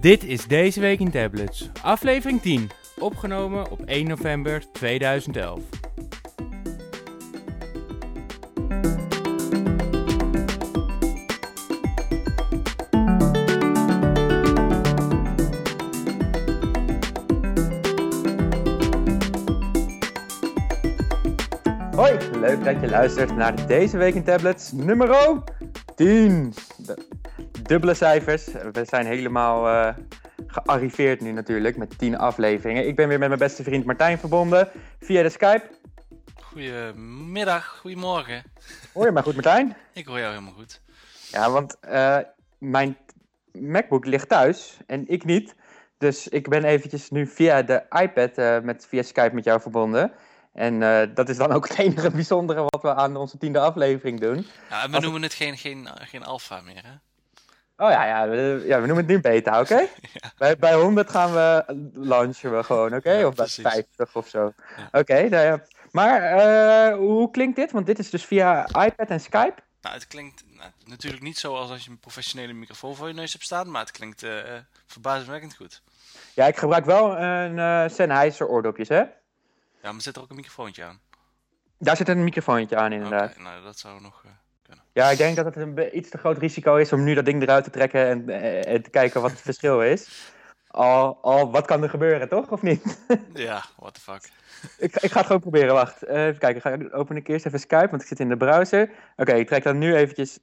Dit is Deze Week in Tablets, aflevering 10, opgenomen op 1 november 2011. Hoi, leuk dat je luistert naar Deze Week in Tablets nummer 10. Dubbele cijfers. We zijn helemaal eh, gearriveerd nu natuurlijk met 10 afleveringen. Ik ben weer met mijn beste vriend Martijn verbonden via de Skype. Goedemiddag, goedemorgen. Hoor je mij goed Martijn? Ik hoor jou helemaal goed. Ja, want eh, mijn MacBook ligt thuis en ik niet. Dus ik ben eventjes nu via de iPad uh, met, via Skype met jou verbonden. En uh, dat is dan ook het enige bijzondere wat we aan onze tiende aflevering doen. Ja, en we Als noemen het geen, geen, geen alfa meer, hè? Oh ja, ja, we, ja, we noemen het nu beta, oké? Okay? ja. bij, bij 100 gaan we launchen we gewoon, oké? Okay? Ja, of bij 50 of zo. Oké, okay, nou ja. maar uh, hoe klinkt dit? Want dit is dus via iPad en Skype. Nou, het klinkt nou, natuurlijk niet zoals als je een professionele microfoon voor je neus hebt staan, maar het klinkt uh, verbazingwekkend goed. Ja, ik gebruik wel een uh, Sennheiser oordopjes, hè? Ja, maar zit er ook een microfoontje aan? Daar zit een microfoontje aan, inderdaad. Nou, dat zou nog. Ja, ik denk dat het een iets te groot risico is om nu dat ding eruit te trekken en, uh, en te kijken wat het verschil is. Al, al, wat kan er gebeuren, toch? Of niet? ja, what the fuck. ik, ik ga het gewoon proberen, wacht. Uh, even kijken, ik ga open ik eerst even Skype, want ik zit in de browser. Oké, okay, ik trek dan nu eventjes...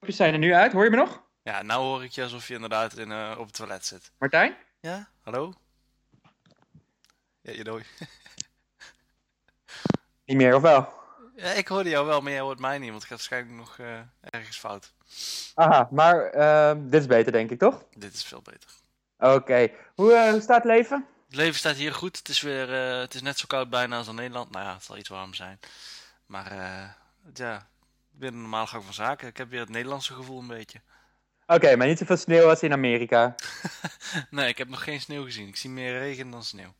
zijn er nu uit, hoor je me nog? Ja, nou hoor ik je alsof je inderdaad in, op het toilet zit. Martijn? Ja, hallo? Ja, je dooi. Niet meer, of wel? Ja, ik hoorde jou wel, maar jij hoort mij niet, want het gaat waarschijnlijk nog uh, ergens fout. Aha, maar uh, dit is beter, denk ik, toch? Dit is veel beter. Oké. Okay. Hoe, uh, hoe staat het leven? Het leven staat hier goed. Het is, weer, het is net zo koud bijna als in Nederland. Nou ja, het zal iets warm zijn. Maar ja, weer een normale gang van zaken. Ik heb weer het Nederlandse gevoel een beetje. Oké, okay, maar niet zoveel sneeuw als in Amerika. nee, ik heb nog geen sneeuw gezien. Ik zie meer regen dan sneeuw.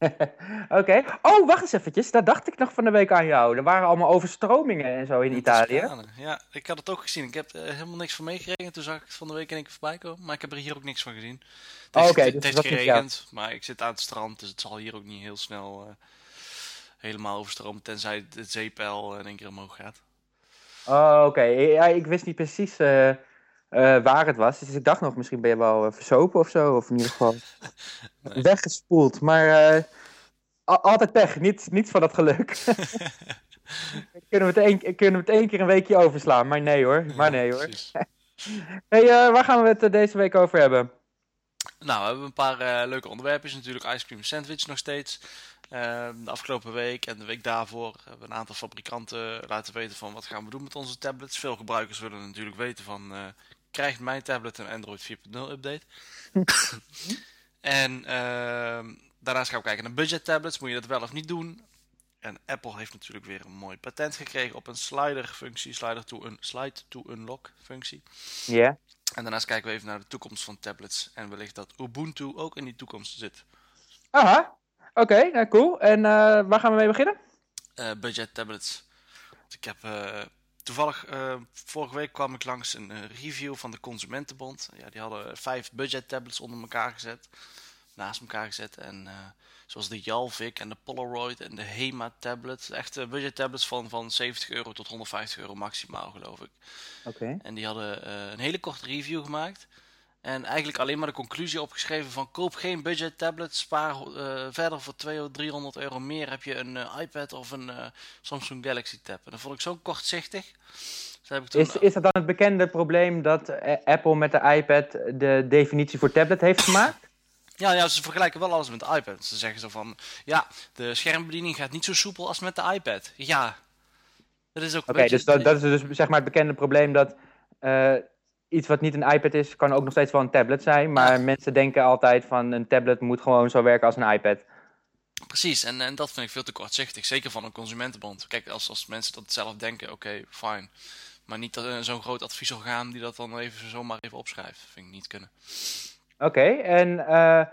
Oké. Okay. Oh, wacht eens eventjes. Dat dacht ik nog van de week aan jou. Er waren allemaal overstromingen en zo in Italië. Ja, ik had het ook gezien. Ik heb er helemaal niks van meegekregen. Toen zag ik het van de week in één keer voorbij komen. Maar ik heb er hier ook niks van gezien. Het oh, heeft, okay, het, dus het heeft geregend, maar ik zit aan het strand. Dus het zal hier ook niet heel snel uh, helemaal overstromen. Tenzij het zeepeil in één keer omhoog gaat. Oh, oké. Okay. Ja, ik wist niet precies... Uh... Uh, waar het was. Dus ik dacht nog, misschien ben je wel uh, versopen of zo. Of in ieder geval nee. weggespoeld. Maar uh, altijd pech, niet, niet van dat geluk. kunnen, we het één, kunnen we het één keer een weekje overslaan. Maar nee hoor, maar nee hoor. hey, waar gaan we het deze week over hebben? Nou, we hebben een paar leuke onderwerpen. Natuurlijk ice cream sandwich nog steeds. de afgelopen week en de week daarvoor hebben we een aantal fabrikanten laten weten van wat gaan we doen met onze tablets. Veel gebruikers willen natuurlijk weten van krijgt mijn tablet een Android 4.0 update. en uh, daarnaast gaan we kijken naar budget tablets. Moet je dat wel of niet doen? En Apple heeft natuurlijk weer een mooi patent gekregen op een slider functie, slider to un slide to unlock functie. Ja. Yeah. En daarnaast kijken we even naar de toekomst van tablets en wellicht dat Ubuntu ook in die toekomst zit. Aha, oké, okay, nou cool. En uh, waar gaan we mee beginnen? Uh, budget tablets. Ik heb uh, toevallig, uh, vorige week kwam ik langs een uh, review van de Consumentenbond. Ja, die hadden vijf budget tablets onder elkaar gezet. Naast elkaar gezet. En uh, zoals de Jalvik en de Polaroid en de Hema tablets. Echt budget tablets van, van 70 euro tot 150 euro maximaal, geloof ik. Oké. Okay. En die hadden een hele korte review gemaakt. En eigenlijk alleen maar de conclusie opgeschreven van koop geen budget tablet, spaar uh, verder voor 200 of 300 euro meer heb je een uh, iPad of een uh, Samsung Galaxy Tab. En dat vond ik zo kortzichtig. Dus heb ik toen... is, is dat dan het bekende probleem dat Apple met de iPad de definitie voor tablet heeft gemaakt? Ja, ja, ze vergelijken wel alles met de iPad. Ze zeggen zo van, ja, de schermbediening gaat niet zo soepel als met de iPad. Ja, dat is ook Oké, okay, dus dat, dat is dus zeg maar het bekende probleem dat iets wat niet een iPad is, kan ook nog steeds wel een tablet zijn. Maar mensen denken altijd van een tablet moet gewoon zo werken als een iPad. Precies, en, en dat vind ik veel te kortzichtig. Zeker van een consumentenbond. Kijk, als, als mensen dat zelf denken, oké, okay, fine. Maar niet uh, zo'n groot adviesorgaan die dat dan even zomaar even opschrijft. Vind ik niet kunnen. Oké, okay, en uh,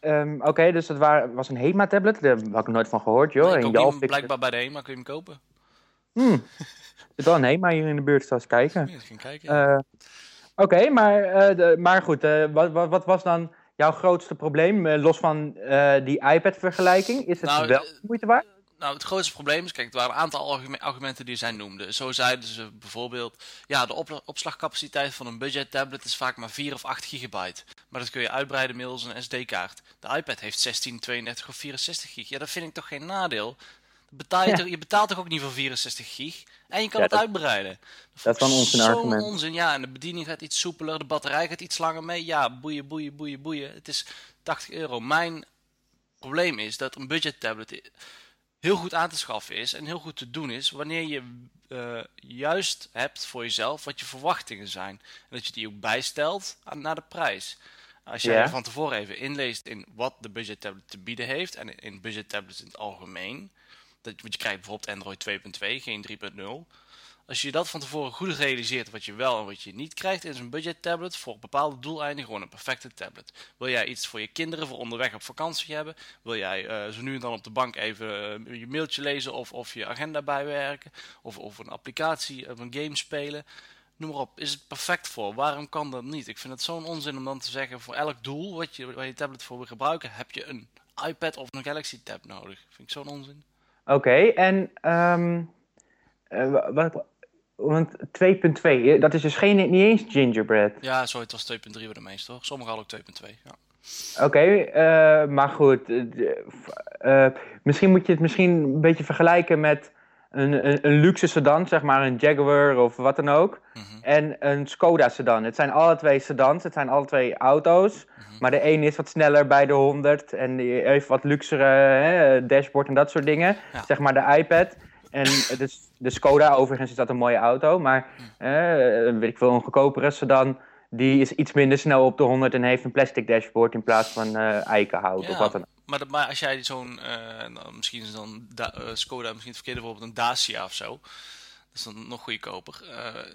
um, oké, okay, dus dat waar, was een HEMA-tablet. Daar had ik nooit van gehoord, joh. Nee, ik niet, blijkbaar bij de HEMA kun je hem kopen. Hmm. Er zit wel een HEMA hier in de buurt, eens kijken. Ja, kijken. Ja. Uh, Oké, maar, eh, de- maar goed, eh, wat, wat, wat was dan jouw grootste probleem? eh, los van die iPad-vergelijking, is het Nou, wel moeite waard? Nou, het grootste probleem is, kijk, het waren een aantal argume- argumenten die zij noemde. Zo zeiden ze bijvoorbeeld, ja, de op- opslagcapaciteit van een budget tablet is vaak maar 4 of 8 gigabyte. Maar dat kun je uitbreiden middels een SD-kaart. De iPad heeft 16, 32 of 64 gig. Ja, dat vind ik toch geen nadeel? Betaal je, Ja. toch, je betaalt toch ook niet voor 64 gig? En je kan Ja, het uitbreiden. dat is een onzin argument. onzin, ja. En de bediening gaat iets soepeler, de batterij gaat iets langer mee. Ja, boeien, boeien, boeien, boeien. Het is 80 euro. Mijn probleem is dat een budget tablet heel goed aan te schaffen is en heel goed te doen is wanneer je eh, juist hebt voor jezelf wat je verwachtingen zijn. En dat je die ook bijstelt aan, naar de prijs. Als jij Ja. van tevoren even inleest in wat de budget tablet te bieden heeft en in budget tablets in het algemeen. Dat, want je krijgt bijvoorbeeld Android 2.2, geen 3.0. Als je dat van tevoren goed realiseert wat je wel en wat je niet krijgt, is een budget tablet voor bepaalde doeleinden gewoon een perfecte tablet. Wil jij iets voor je kinderen voor onderweg op vakantie hebben? Wil jij eh, zo nu en dan op de bank even eh, je mailtje lezen of, of je agenda bijwerken? Of, of een applicatie of een game spelen? Noem maar op, is het perfect voor? Waarom kan dat niet? Ik vind het zo'n onzin om dan te zeggen voor elk doel wat je, waar je tablet voor wil gebruiken, heb je een iPad of een Galaxy Tab nodig. Vind ik zo'n onzin. Oké, en ehm, eh, wat, want 2.2, eh, dat is dus geen, niet eens gingerbread. Ja, sorry, het was 2.3 bij de meeste hoor. Sommigen hadden ook 2.2. Ja. Oké, eh, maar goed. misschien moet je het misschien een beetje vergelijken met een, een, een luxe sedan, zeg maar een Jaguar of wat dan ook. Mhm. En een Skoda sedan. Het zijn alle twee sedans, het zijn alle twee auto's. Mhm. Maar de een is wat sneller bij de 100 en heeft wat luxere hè, dashboard en dat soort dingen. Ja. Zeg maar de iPad. En de, de Skoda, overigens is dat een mooie auto. Maar Hm. eh, weet ik veel, een goedkopere sedan. Die is iets minder snel op de 100 en heeft een plastic dashboard in plaats van eh, eikenhout of wat dan ook. Maar, maar als jij zo'n, eh, nou, misschien is dan da eh, Skoda misschien het verkeerde voorbeeld, een Dacia of zo. Dat is dan nog goedkoper. Eh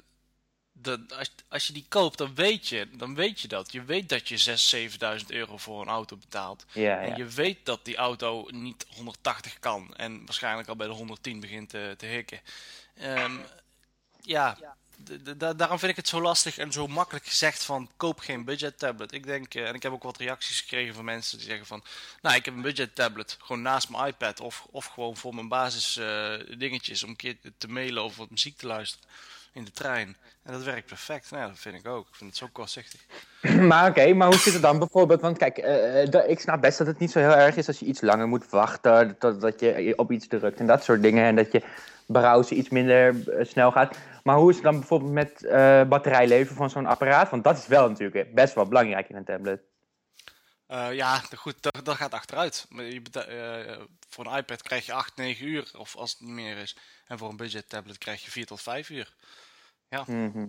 dat, als, als je die koopt, dan weet, je, dan weet je dat. Je weet dat je 6.000, 7.000 euro voor een auto betaalt. Ja, En ja. je weet dat die auto niet 180 kan. En waarschijnlijk al bij de 110 begint te, te hikken. Ehm, ja, da- daarom vind ik het zo lastig en zo makkelijk gezegd van koop geen budget tablet. Ik denk, eh, en ik heb ook wat reacties gekregen van mensen die zeggen van, nou ik heb een budget tablet gewoon naast mijn iPad of, of gewoon voor mijn basis eh, dingetjes om een keer te mailen of wat muziek te luisteren in de trein. En dat werkt perfect. Nou, dat vind ik ook. Ik vind het zo kortzichtig. Maar oké, maar hoe zit het dan bijvoorbeeld? Want kijk, eh, ik snap best dat het niet zo heel erg is als je iets langer moet wachten. Dat, dat je op iets drukt en dat soort dingen. En dat je browsen iets minder eh, snel gaat. Maar hoe is het dan bijvoorbeeld met eh, batterijleven van zo'n apparaat? Want dat is wel natuurlijk best wel belangrijk in een tablet. Eh, ja, goed, dat, dat gaat achteruit. Maar je eh, voor een iPad krijg je 8, 9 uur, of als het niet meer is. En voor een budget tablet krijg je 4 tot 5 uur. Mhm.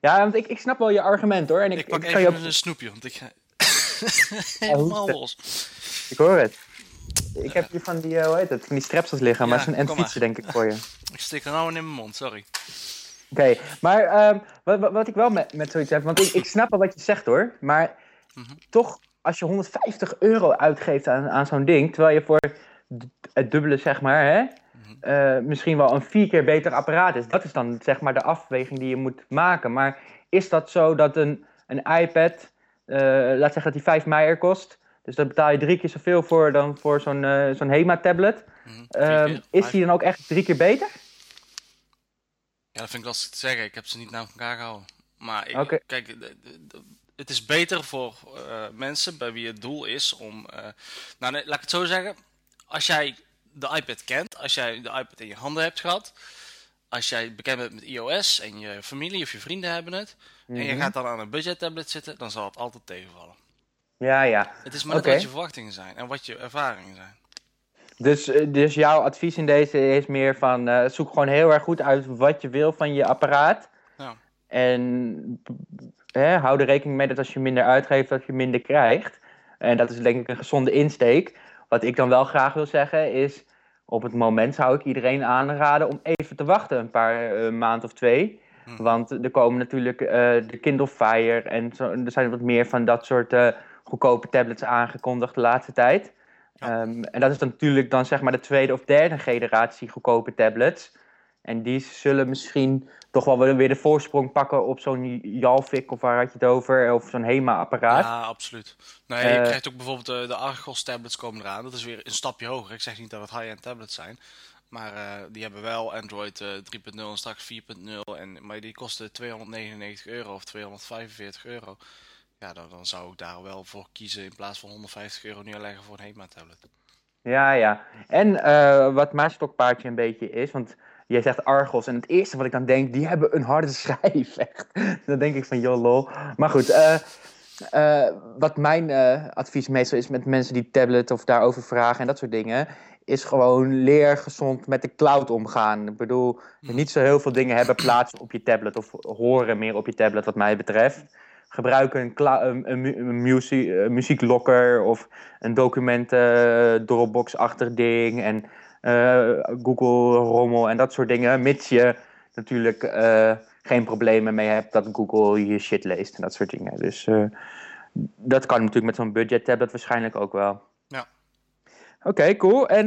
Ja, want ik, ik snap wel je argument hoor. En ik, Ik pak ik, even een snoepje, want ik ga helemaal hoeft- los. ik hoor het. Ik heb hier van die, eh, hoe heet het, van die strepsels liggen, maar zo'n maar. fietsen denk ik voor je. Ik stik er nou een in mijn mond, sorry. Oké, maar ehm, wat, wat, ik wel met, met zoiets heb, want ik, ik snap wel wat je zegt hoor, maar Mhm. toch als je 150 euro uitgeeft aan, aan zo'n ding, terwijl je voor het dubbele zeg maar, hè, Mhm. eh, misschien wel een vier keer beter apparaat is. Dat is dan zeg maar de afweging die je moet maken. Maar is dat zo dat een, een iPad, eh, laat zeggen dat die 5 meijer kost, dus daar betaal je drie keer zoveel voor dan voor zo'n eh, zo'n HEMA-tablet. Mhm, Ehm, is die dan ook echt drie keer beter? Ja, dat vind ik lastig te zeggen. Ik heb ze niet naar elkaar gehouden. Maar ik, kijk, het is beter voor eh, mensen bij wie het doel is om... eh, nou, nee, laat ik het zo zeggen. Als jij de iPad kent, als jij de iPad in je handen hebt gehad... Als jij bekend bent met iOS en je familie of je vrienden hebben het... en je Mhm. gaat dan aan een budget tablet zitten, dan zal het altijd tegenvallen. Ja, ja. Het is maar net wat je verwachtingen zijn en wat je ervaringen zijn. Dus, eh, dus jouw advies in deze is meer van eh, zoek gewoon heel erg goed uit wat je wil van je apparaat. Ja. En hè, hou er rekening mee dat als je minder uitgeeft, dat je minder krijgt. En dat is denk ik een gezonde insteek. Wat ik dan wel graag wil zeggen is, op het moment zou ik iedereen aanraden om even te wachten, een paar eh, maand of twee. Hm. Want er komen natuurlijk de Kindle Fire en zo, er zijn wat meer van dat soort goedkope tablets aangekondigd de laatste tijd. Ja. Ehm, en dat is dan natuurlijk dan zeg maar de tweede of derde generatie goedkope tablets. En die zullen misschien toch wel weer de voorsprong pakken op zo'n Jalvik of waar had je het over, of zo'n HEMA-apparaat. Ja, absoluut. Nee, je krijgt ook bijvoorbeeld de, de Argos tablets komen eraan. Dat is weer een stapje hoger. Ik zeg niet dat het high-end tablets zijn. Maar die hebben wel Android 3.0 en straks 4.0. En, maar die kosten 299 euro of 245 euro. Ja, dan, dan zou ik daar wel voor kiezen in plaats van 150 euro neerleggen voor een HEMA-tablet. Ja, ja. En wat mijn stokpaardje een beetje is, want jij zegt Argos. En het eerste wat ik dan denk, die hebben een harde schijf. Echt. Dan denk ik van, joh, lol. Maar goed, uh, uh, wat mijn advies meestal is met mensen die tablet of daarover vragen en dat soort dingen, is gewoon leer gezond met de cloud omgaan. Ik bedoel, niet zo heel veel dingen hebben plaats op je tablet of horen meer op je tablet, wat mij betreft. Gebruik een, een, een, muziek, een muzieklokker of een documenten Dropbox-achtig ding. En uh, Google rommel en dat soort dingen. Mits je natuurlijk uh, geen problemen mee hebt dat Google je shit leest en dat soort dingen. Dus uh, dat kan natuurlijk met zo'n budget tablet waarschijnlijk ook wel. Ja. Oké, okay, cool. En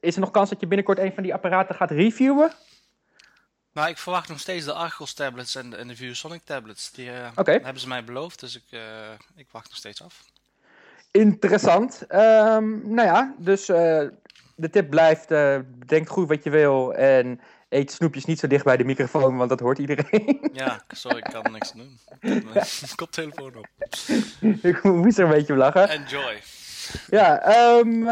is er nog kans dat je binnenkort een van die apparaten gaat reviewen? Nou, ik verwacht nog steeds de Argos tablets en de, en de ViewSonic tablets. Die okay. hebben ze mij beloofd, dus ik, ik wacht nog steeds af. Interessant. Um, nou ja, dus de tip blijft, bedenk goed wat je wil en eet snoepjes niet zo dicht bij de microfoon, want dat hoort iedereen. Ja, sorry, ik kan niks doen. Ik heb mijn koptelefoon op. ik moest er een beetje om lachen. Enjoy. Ja, um,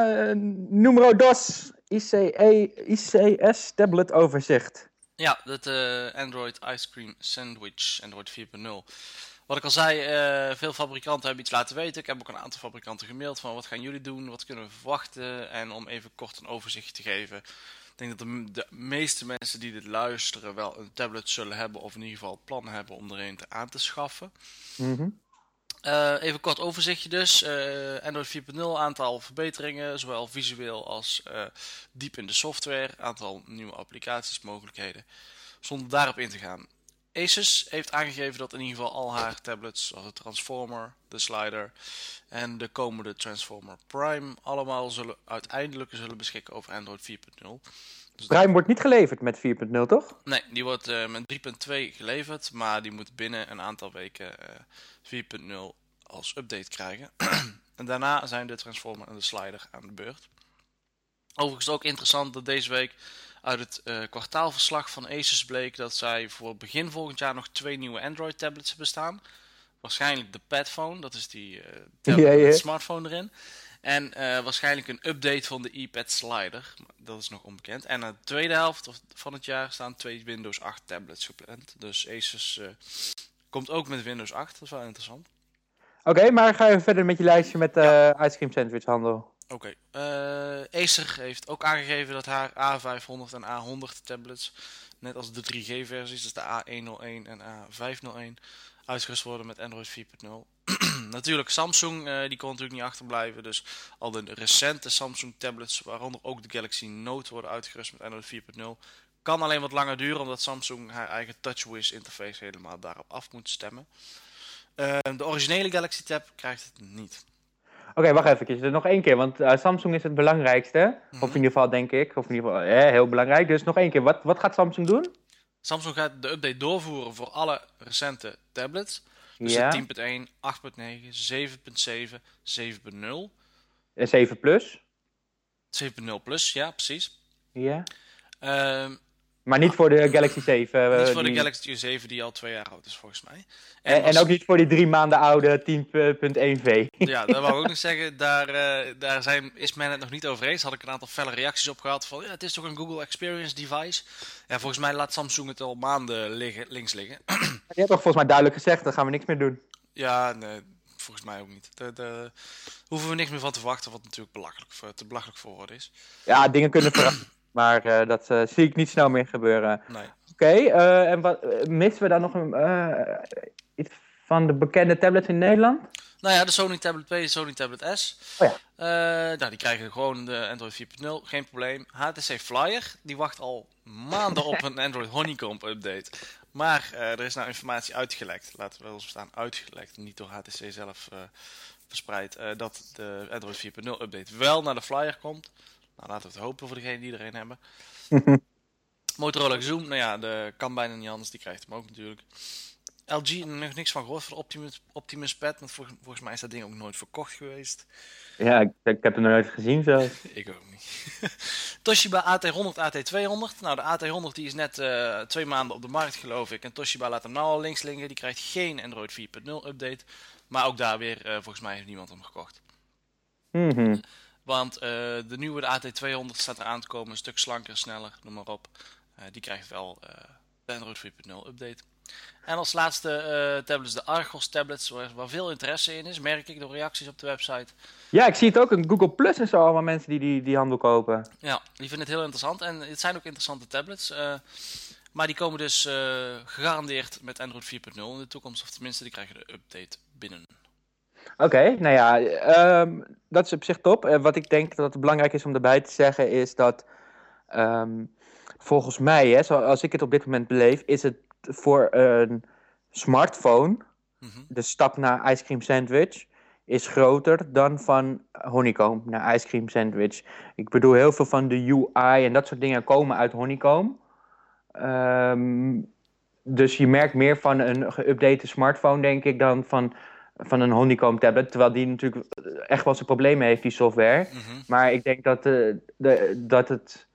numero dos, ICE, ICS tablet overzicht. Ja, dat uh, Android Ice Cream Sandwich, Android 4.0. Wat ik al zei, uh, veel fabrikanten hebben iets laten weten. Ik heb ook een aantal fabrikanten gemaild van wat gaan jullie doen, wat kunnen we verwachten. En om even kort een overzicht te geven. Ik denk dat de, meeste mensen die dit luisteren wel een tablet zullen hebben of in ieder geval plannen hebben om er een te aan te schaffen. -hmm. Uh, even kort overzichtje dus. Uh, Android 4.0, aantal verbeteringen, zowel visueel als diep in de software. Aantal nieuwe applicaties, mogelijkheden. Zonder daarop in te gaan. Asus heeft aangegeven dat in ieder geval al haar tablets, zoals de Transformer, de Slider en de komende Transformer Prime, allemaal zullen uiteindelijk zullen beschikken over Android 4.0. Dus Prime wordt niet geleverd met 4.0, toch? Nee, die wordt uh, met 3.2 geleverd, maar die moet binnen een aantal weken uh, 4.0 als update krijgen. en daarna zijn de Transformer en de Slider aan de beurt. Overigens ook interessant dat deze week uit het uh, kwartaalverslag van Asus bleek dat zij voor begin volgend jaar nog twee nieuwe Android tablets hebben staan. Waarschijnlijk de Padphone, dat is die tablet smartphone erin. En uh, waarschijnlijk een update van de iPad Slider. Dat is nog onbekend. En aan de tweede helft van het jaar staan twee Windows 8 tablets gepland. Dus Asus komt ook met Windows 8. Dat is wel interessant. Oké, okay, maar ga even verder met je lijstje met de ja. ice cream sandwich handel. Oké. Okay. Uh, Acer heeft ook aangegeven dat haar A500 en A100 tablets, net als de 3G-versies, dus de A101 en A501, uitgerust worden met Android 4.0. natuurlijk, Samsung uh, die kon natuurlijk niet achterblijven, dus al de recente Samsung tablets, waaronder ook de Galaxy Note, worden uitgerust met Android 4.0. Kan alleen wat langer duren, omdat Samsung haar eigen TouchWiz interface helemaal daarop af moet stemmen. Uh, de originele Galaxy Tab krijgt het niet. Oké, okay, wacht even. Nog één keer, want uh, Samsung is het belangrijkste. Mm -hmm. Of in ieder geval, denk ik. Of in ieder geval, eh, heel belangrijk. Dus nog één keer, wat, wat gaat Samsung doen? Samsung gaat de update doorvoeren voor alle recente tablets. Dus ja. de 10.1, 8.9, 7.7, 7.0. En 7 plus? 7.0 plus, ja, precies. Ja. Uh, maar niet voor de Galaxy 7. niet Uh, voor die... de Galaxy 7 die al twee jaar oud is volgens mij. En, en, was... en ook niet voor die drie maanden oude 10.1v. Ja, dat wou ik ook nog zeggen. Daar, uh, daar zijn, is men het nog niet over eens. Had ik een aantal felle reacties op gehad. Van ja, het is toch een Google Experience device. Ja, volgens mij laat Samsung het al maanden liggen, links liggen. Je hebt toch volgens mij duidelijk gezegd, daar gaan we niks meer doen. Ja, nee, volgens mij ook niet. Daar hoeven we niks meer van te verwachten, wat natuurlijk belachelijk, te belachelijk voor woorden is. Ja, dingen kunnen veranderen. Maar uh, dat uh, zie ik niet snel meer gebeuren. Nee. Oké, okay, uh, en wat, missen we dan nog een, iets van de bekende tablets in Nederland? Nou ja, de Sony Tablet 2 de Sony Tablet S. Oh ja. nou, die krijgen gewoon de Android 4.0, geen probleem. HTC Flyer, die wacht al maanden op een Android Honeycomb update. Maar er is nou informatie uitgelekt, laten we wel staan uitgelekt, niet door HTC zelf verspreid, dat de Android 4.0 update wel naar de Flyer komt. Nou, laten we het hopen voor degenen die er een hebben. Motorola Zoom, nou ja, de kan bijna niet anders, die krijgt hem ook natuurlijk. LG, nog niks van gehoord voor de Optimus, Optimus Pad, want volgens mij is dat ding ook nooit verkocht geweest. Ja, ik, ik heb hem nooit gezien zo. ik ook niet. Toshiba AT100, AT200. Nou, de AT100 die is net uh, twee maanden op de markt, geloof ik. En Toshiba laat hem nou al links liggen. Die krijgt geen Android 4.0 update. Maar ook daar weer, uh, volgens mij heeft niemand hem gekocht. Mm -hmm. Want uh, de nieuwe de AT200 staat eraan te komen. Een stuk slanker, sneller, noem maar op. die krijgt wel de Android 4.0 update. En als laatste uh, tablets de Argos tablets, waar, waar, veel interesse in is, merk ik door reacties op de website. Ja, ik zie het ook in Google Plus en zo, allemaal mensen die, die die handel kopen. Ja, die vinden het heel interessant. En het zijn ook interessante tablets. Uh, maar die komen dus uh, gegarandeerd met Android 4.0 in de toekomst. Of tenminste, die krijgen de update binnen. Oké, okay, nou ja, um, dat is op zich top. Uh, wat ik denk dat het belangrijk is om erbij te zeggen is dat um, volgens mij, hè, zoals ik het op dit moment beleef, is het voor een smartphone, mm -hmm. de stap naar ice cream sandwich, is groter dan van honeycomb naar ice cream sandwich. Ik bedoel, heel veel van de UI en dat soort dingen komen uit honeycomb. Um, dus je merkt meer van een geüpdate smartphone, denk ik, dan van, van een honeycomb tablet. Terwijl die natuurlijk echt wel zijn problemen heeft, die software. Mm -hmm. Maar ik denk dat, uh, de, dat het,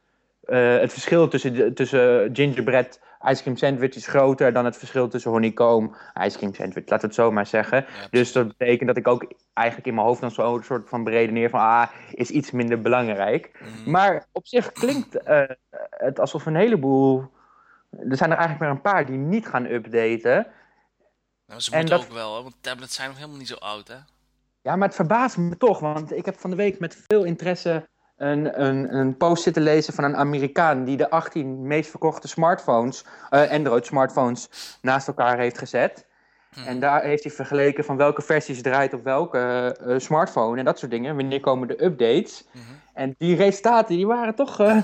uh, het verschil tussen, tussen gingerbread ice cream sandwich is groter dan het verschil tussen honeycomb ice cream sandwich. Laat het zo maar zeggen. Ja, dus dat betekent dat ik ook eigenlijk in mijn hoofd dan zo'n soort van beredeneer van ah, is iets minder belangrijk. Mm. Maar op zich klinkt uh, het alsof een heleboel. Er zijn er eigenlijk maar een paar die niet gaan updaten. Nou, ze moeten dat... ook wel, hè? want tablets zijn nog helemaal niet zo oud, hè? Ja, maar het verbaast me toch, want ik heb van de week met veel interesse een, een, een post zitten lezen van een Amerikaan die de 18 meest verkochte smartphones, uh, Android smartphones, naast elkaar heeft gezet. Hmm. En daar heeft hij vergeleken van welke versies draait op welke uh, smartphone en dat soort dingen. Wanneer komen de updates? -hmm. En die resultaten die waren toch. Uh,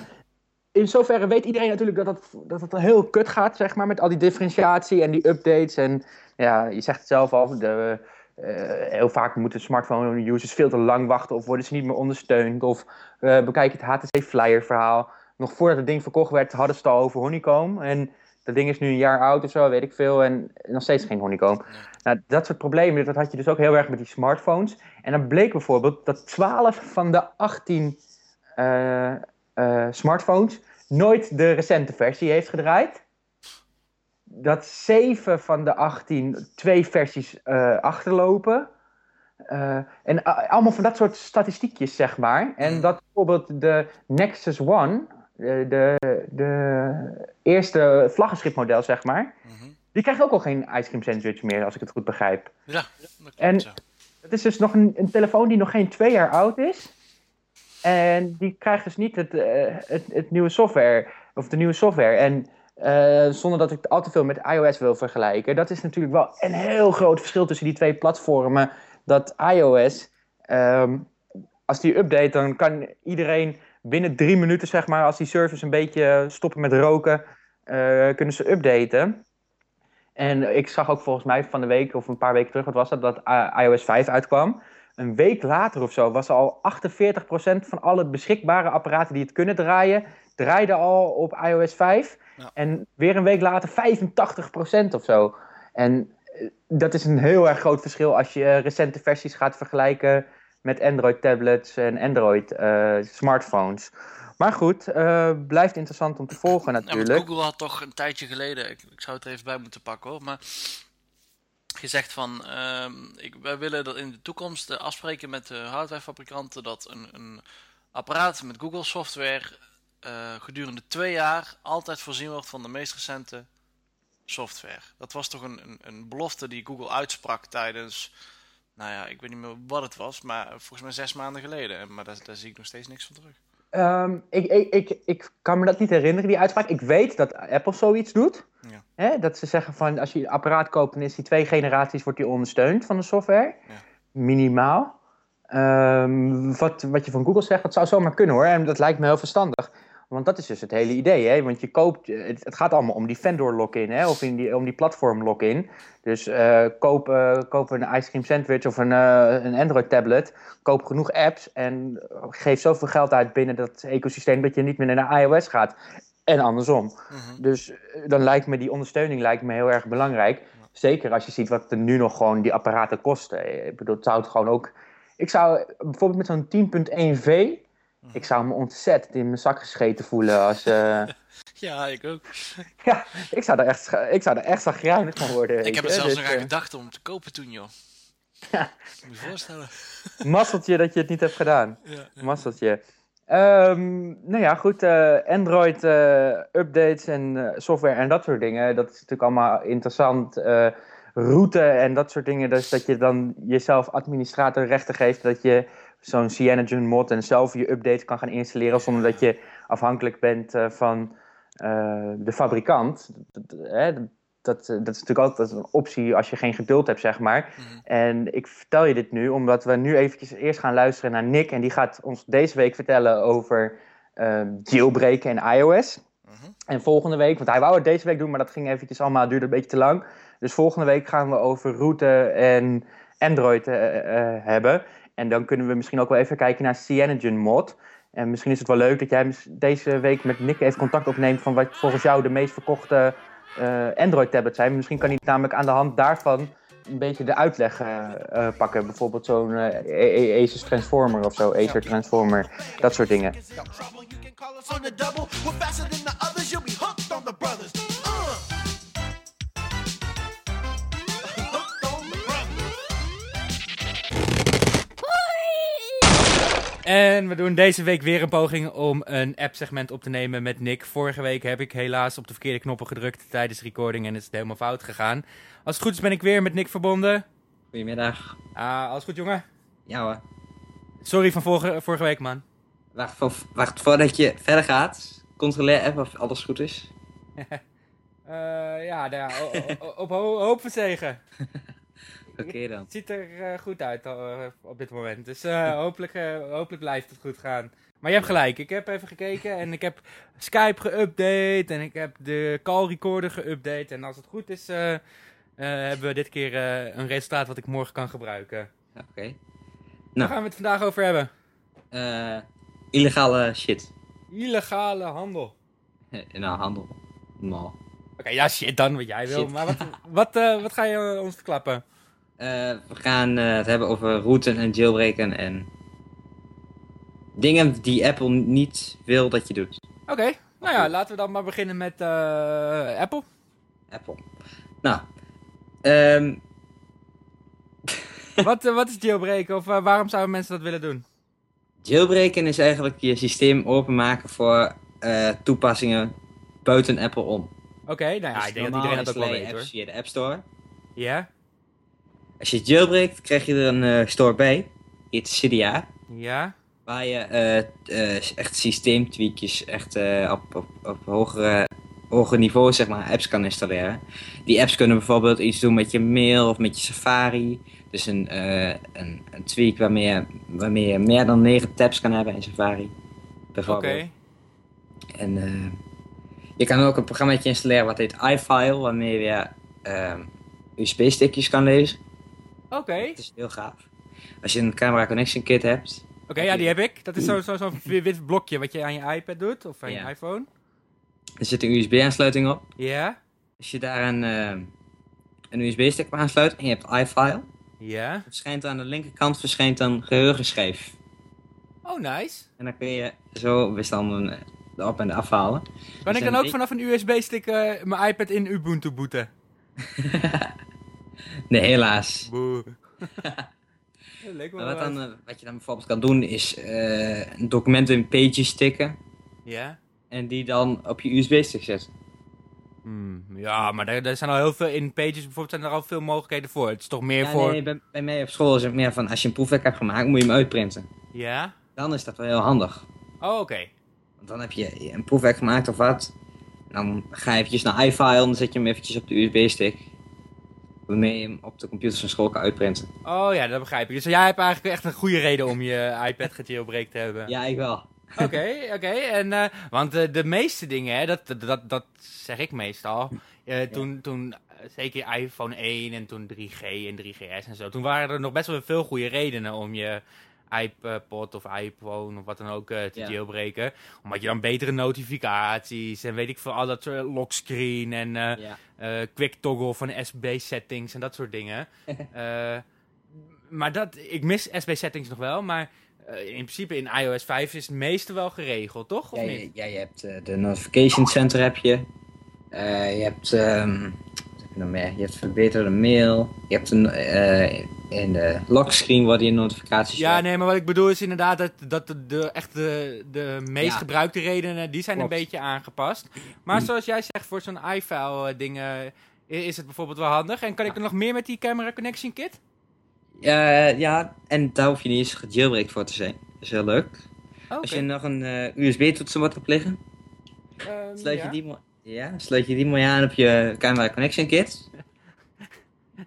in zoverre weet iedereen natuurlijk dat het, dat het heel kut gaat, zeg maar, met al die differentiatie en die updates. En ja, je zegt het zelf al, de, uh, heel vaak moeten smartphone-users veel te lang wachten of worden ze niet meer ondersteund. Of uh, bekijk het HTC-flyer-verhaal. Nog voordat het ding verkocht werd, hadden ze het al over honeycomb. En dat ding is nu een jaar oud of zo, weet ik veel. En nog steeds geen honeycomb. Nou, dat soort problemen, dat had je dus ook heel erg met die smartphones. En dan bleek bijvoorbeeld dat 12 van de 18 uh, uh, smartphones nooit de recente versie heeft gedraaid. Dat 7 van de 18 twee versies uh, achterlopen. Uh, en allemaal van dat soort statistiekjes, zeg maar. En dat bijvoorbeeld de Nexus One, de, de, de eerste vlaggenschipmodel, zeg maar, mm -hmm. die krijgt ook al geen ice cream sandwich meer, als ik het goed begrijp. Ja, dat klopt, en het is dus nog een, een, telefoon die nog geen twee jaar oud is. En die krijgt dus niet het, uh, het, het, nieuwe software, of de nieuwe software. En uh, zonder dat ik al te veel met iOS wil vergelijken, dat is natuurlijk wel een heel groot verschil tussen die twee platformen dat iOS, um, als die update, dan kan iedereen binnen drie minuten, zeg maar, als die servers een beetje stoppen met roken, kunnen ze updaten. En ik zag ook volgens mij van de week, of een paar weken terug, wat was dat, dat iOS 5 uitkwam. Een week later of zo was al 48% van alle beschikbare apparaten die het kunnen draaien, draaiden al op iOS 5. Ja. En weer een week later 85% of zo. En dat is een heel erg groot verschil als je recente versies gaat vergelijken met Android tablets en Android uh, smartphones. Maar goed, uh, blijft interessant om te volgen natuurlijk. Ja, Google had toch een tijdje geleden, ik, ik, zou het er even bij moeten pakken hoor, maar gezegd van, uh, ik, wij willen dat in de toekomst uh, afspreken met de hardwarefabrikanten dat een, een apparaat met Google software gedurende twee jaar altijd voorzien wordt van de meest recente software. Dat was toch een, een, een, belofte die Google uitsprak tijdens, nou ja, ik weet niet meer wat het was, maar volgens mij zes maanden geleden. Maar daar, daar zie ik nog steeds niks van terug. Um, ik, ik, ik, ik kan me dat niet herinneren, die uitspraak. Ik weet dat Apple zoiets doet. Ja. Hè? Dat ze zeggen van, als je een apparaat koopt, dan is die twee generaties wordt die ondersteund van de software. Ja. Minimaal. Um, wat, wat je van Google zegt, dat zou zomaar kunnen hoor. En dat lijkt me heel verstandig. Want dat is dus het hele idee, hè? Want je koopt, het, het gaat allemaal om die vendor lock-in, hè? Of in die, om die platform lock-in. Dus uh, koop, uh, koop een ice cream sandwich of een, uh, een Android tablet. Koop genoeg apps en geef zoveel geld uit binnen dat ecosysteem dat je niet meer naar iOS gaat. en andersom. Mhm. Dus eh, dan lijkt me die ondersteuning lijkt me heel erg belangrijk. Zeker als je ziet wat er nu nog gewoon die apparaten kosten. Eh, Ik bedoel, het zou het gewoon ook... Ik zou bijvoorbeeld met zo'n 10.1V... Ik zou me ontzettend in mijn zak gescheten voelen als... eh, Ja, ik ook. ja, ik zou er echt, ik zou er echt zagrijnig van worden. Ik heb het zelfs Dus, nog aan eh, gedacht om te kopen toen, joh. Ja. Moet je voorstellen. Mazzeltje dat je het niet hebt gedaan. Ja. Mazzeltje. Ehm, nou ja, goed. eh, Android eh, updates en software en dat soort dingen. Dat is natuurlijk allemaal interessant. route en dat soort dingen. Dus dat je dan jezelf administratorrechten geeft. Dat je zo'n Cyanogen mod en zelf je update kan gaan installeren. Zonder dat je afhankelijk bent eh, van eh, de fabrikant. Dat, dat, hè, dat, dat is natuurlijk altijd een optie als je geen geduld hebt, zeg maar. Mhm. En ik vertel je dit nu omdat we nu eventjes eerst gaan luisteren naar Nick. En die gaat ons deze week vertellen over ehm jailbreken en iOS. Mhm. En volgende week, want hij wou het deze week doen, maar dat ging eventjes allemaal, duurde een beetje te lang. Dus volgende week gaan we over route en Android eh, eh, hebben. En dan kunnen we misschien ook wel even kijken naar Cyanogen mod. En misschien is het wel leuk dat jij deze week met Nick even contact opneemt van wat volgens jou de meest verkochte eh, Android tablets zijn. Misschien kan hij namelijk aan de hand daarvan een beetje de uitleg eh, eh, pakken. Bijvoorbeeld zo'n Asus Transformer of zo, Acer Transformer, dat soort dingen. En we doen deze week weer een poging om een app-segment op te nemen met Nick. Vorige week heb ik helaas op de verkeerde knoppen gedrukt tijdens de recording en is het helemaal fout gegaan. Als het goed is ben ik weer met Nick verbonden. Goedemiddag. Ah, alles goed jongen? Ja hoor. Sorry van vorige, vorige week man. Wacht, wacht voordat je verder gaat. Controleer even of alles goed is. Eh, ja, o- op ho hoop van dan. Het ziet er eh, goed uit eh, op dit moment. Dus eh, hopelijk, hopelijk blijft het goed gaan. Maar je hebt gelijk. Ik heb even gekeken en ik heb Skype geüpdate. En ik heb de call recorder geüpdate. En als het goed is, hebben we dit keer een resultaat wat ik morgen kan gebruiken. Oké. Waar Nou. gaan we het vandaag over hebben? Illegale shit. Illegale handel. Nou, handel. Normaal. Oké, ja, shit dan, wat jij wil. Shit. Maar wat, wat, wat ga je ons verklappen? Eh, we gaan eh, het hebben over routen en jailbreken en dingen die Apple niet wil dat je doet. Oké, nou ja, laten we dan maar beginnen met eh, Apple. Apple. Nou, ehm, wat, wat is jailbreken of waarom zouden mensen dat willen doen? jailbreken is eigenlijk je systeem openmaken voor eh, toepassingen buiten Apple om. Oké, nou ja, Dus ik denk dat iedereen dat ook wel weet hoor. via de App Store. Ja? Als je jailbreekt, krijg je er een eh, store bij. Het Cydia. Ja? Waar je eh, eh, echt systeemtweakjes echt op, op, op hogere, hoger niveau zeg maar, apps kan installeren. Die apps kunnen bijvoorbeeld iets doen met je mail of met je Safari. Dus een, een, een tweak waarmee je, waarmee je meer dan 9 tabs kan hebben in Safari. Oké. Bijvoorbeeld. En eh, je kan ook een programmaatje installeren wat heet iFile, waarmee je USB-stickjes kan lezen. Oké. Het is heel gaaf. Als je een camera connection kit hebt, Oké, ja, die heb ik. Dat is zo'n zo, zo wit blokje wat je aan je iPad doet of aan Ja. je iPhone. er zit een USB-aansluiting op. Ja? Als je daar een, eh, een USB-stick op aansluit en je hebt iFile, Ja? verschijnt aan de linkerkant verschijnt een geheugenschijf. Oh, nice. En dan kun je zo bestanden eh, erop en eraf halen. Kan Dus ik dan dan ook vanaf een USB-stick eh, mijn iPad in Ubuntu boeten? Nee, helaas. Boe. Maar wat, dan, wat. eh, wat je dan bijvoorbeeld kan doen is eh, een document in pages stikken Ja? en die dan op je USB-stick zetten. Hmm, ja, maar er, er zijn al heel veel in Pages bijvoorbeeld zijn er al veel mogelijkheden voor. Het is toch meer Ja, voor... nee, bij, bij mij op school is het meer van als je een proefwerk hebt gemaakt, moet je hem uitprinten. Ja? Dan is dat wel heel handig. Oh, oké. Want dan heb je een proefwerk gemaakt of wat. Dan ga je eventjes naar iFile en dan zet je hem eventjes op de USB-stick. Waarmee op de computers van school kan uitprinten. Oh ja, dat begrijp ik. Dus jij hebt eigenlijk echt een goede reden om je iPad gejailbreakt te hebben. Ja, ik wel. Oké, oké. En eh, want eh, de meeste dingen, hè, dat, dat, dat, zeg ik meestal. Eh, toen, toen zeker iPhone 1 en toen 3G en 3GS en zo. Toen waren er nog best wel veel goede redenen om je iPod of iPhone of wat dan ook eh, te Ja. jailbreken. Omdat je dan betere notificaties en weet ik veel, al dat soort lockscreen en eh, Ja. eh, quick toggle van SB settings en dat soort dingen. Eh, maar dat, ik mis SB settings nog wel, maar eh, in principe in iOS 5 is het meeste wel geregeld, toch? Of Ja, niet? ja, je hebt eh, de notification center heb je. Eh, je hebt, wat heb je hebt verbeterde mail. Je hebt een, eh, in de lockscreen worden je notificaties. Ja, nee, maar wat ik bedoel is inderdaad dat, dat de, de, echt de, de meest Ja. gebruikte redenen, die zijn Klopt. een beetje aangepast. Maar zoals jij zegt, voor zo'n iFile eh, dingen is het bijvoorbeeld wel handig. En kan ik er nog meer met die camera connection kit? Eh, ja, en daar hoef je niet eens gejailbreakt voor te zijn. Dat is heel leuk. Oh, Als je nog een eh, USB-toetsenbord hebt liggen, Ehm, sluit, ja. je die, mo- ja, sluit je die mooi aan op je camera connection kit.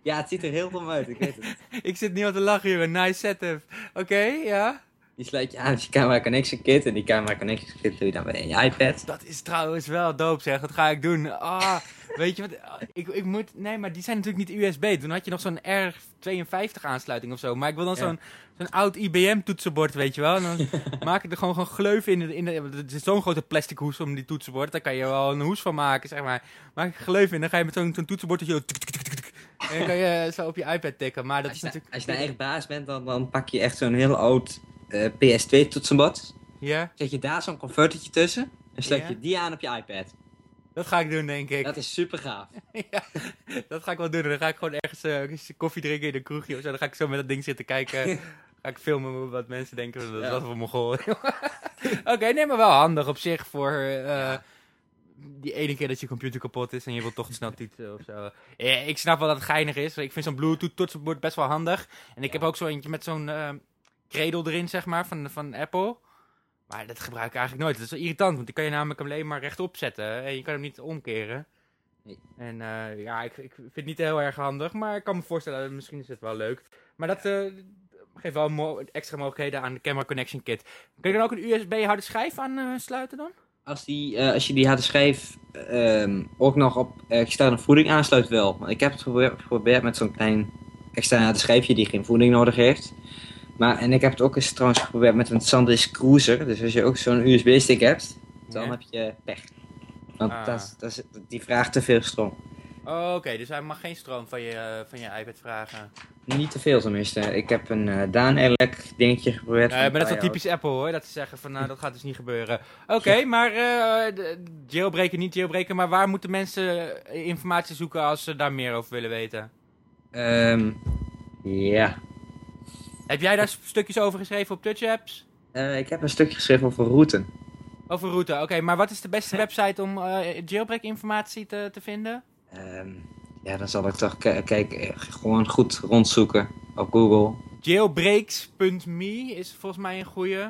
Ja, het ziet er heel dom uit, ik weet het. Ik zit niet al te lachen, jongen. Nice setup. Oké, ja. Die sluit je aan op je camera connection kit en die camera connection kit doe je dan weer in je iPad. Dat is trouwens wel dope, zeg. Dat ga ik doen. Ah, weet je wat? Ik, ik moet... Nee, maar die zijn natuurlijk niet USB. Toen had je nog zo'n R52 aansluiting of zo. Maar ik wil dan Ja. zo'n zo'n oud IBM toetsenbord, weet je wel. En dan maak ik er gewoon, gewoon gleuf in. de- in de, het is zo'n grote plastic hoes om die toetsenbord. Daar kan je wel een hoes van maken, zeg maar. Maak ik gleuf in. Dan ga je met zo'n toetsenbord... dat je. En dan kan je zo op je iPad tikken. Maar dat Als is je, nou- natuurlijk... als je nou echt baas bent, dan, dan pak je echt zo'n heel oud eh, PS2 toetsenbord. Ja, Zet je daar zo'n convertertje tussen en sluit je die aan op je iPad. Dat ga ik doen, denk ik. Dat is super gaaf. ja, dat ga ik wel doen. Dan ga ik gewoon ergens eh, koffie drinken in een kroegje of zo. Dan ga ik zo met dat ding zitten kijken. ga ik filmen wat mensen denken. Dat is wat voor Mongool. Oké, nee, maar wel handig op zich voor eh, die ene keer dat je computer kapot is en je wilt toch snel typen of zo. Ja, ik snap wel dat het geinig is. Ik vind zo'n Bluetooth toetsenbord best wel handig. En ik heb ook zo eentje met zo'n eh kredel erin, zeg maar, van, van Apple. Maar dat gebruik ik eigenlijk nooit. Dat is wel irritant, want die kan je namelijk alleen maar rechtop zetten. En je kan hem niet omkeren. Nee. En eh, ja, ik, ik vind het niet heel erg handig, maar ik kan me voorstellen, misschien is het wel leuk. Maar dat eh, geeft wel mo- extra mogelijkheden aan de camera connection kit. Kun je dan ook een USB harde schijf aan eh, sluiten dan? Als, die, eh, als je die harde schijf ehm, ook nog op externe voeding aansluit wel. Want ik heb het geprobeerd, geprobeerd met zo'n klein externe harde schijfje die geen voeding nodig heeft. Maar, en ik heb het ook eens trouwens geprobeerd met een SanDisk Cruiser. Dus als je ook zo'n USB-stick hebt, dan Ja. heb je pech. Want Ah. dat, dat is, die vraagt te veel stroom. Oh, Oké, dus hij mag geen stroom van je, eh, van je iPad vragen. Niet te veel tenminste. Ik heb een eh Daan Elec dingetje geprobeerd. Nee, van maar dat is wel typisch Apple hoor, dat ze zeggen van nou dat gaat dus niet gebeuren. Oké, maar eh, de- jailbreken, niet jailbreken, maar waar moeten mensen eh, informatie zoeken als ze daar meer over willen weten? Ehm, ja. Heb jij daar stukjes over geschreven op Touch Apps? Eh, ik heb een stukje geschreven over routen. Over route, oké, maar wat is de beste website om eh jailbreak informatie te, te vinden? Ehm, ja, dan zal ik toch ki- kijken, eh, gewoon goed rondzoeken op Google. Jailbreaks.me is volgens mij een goeie.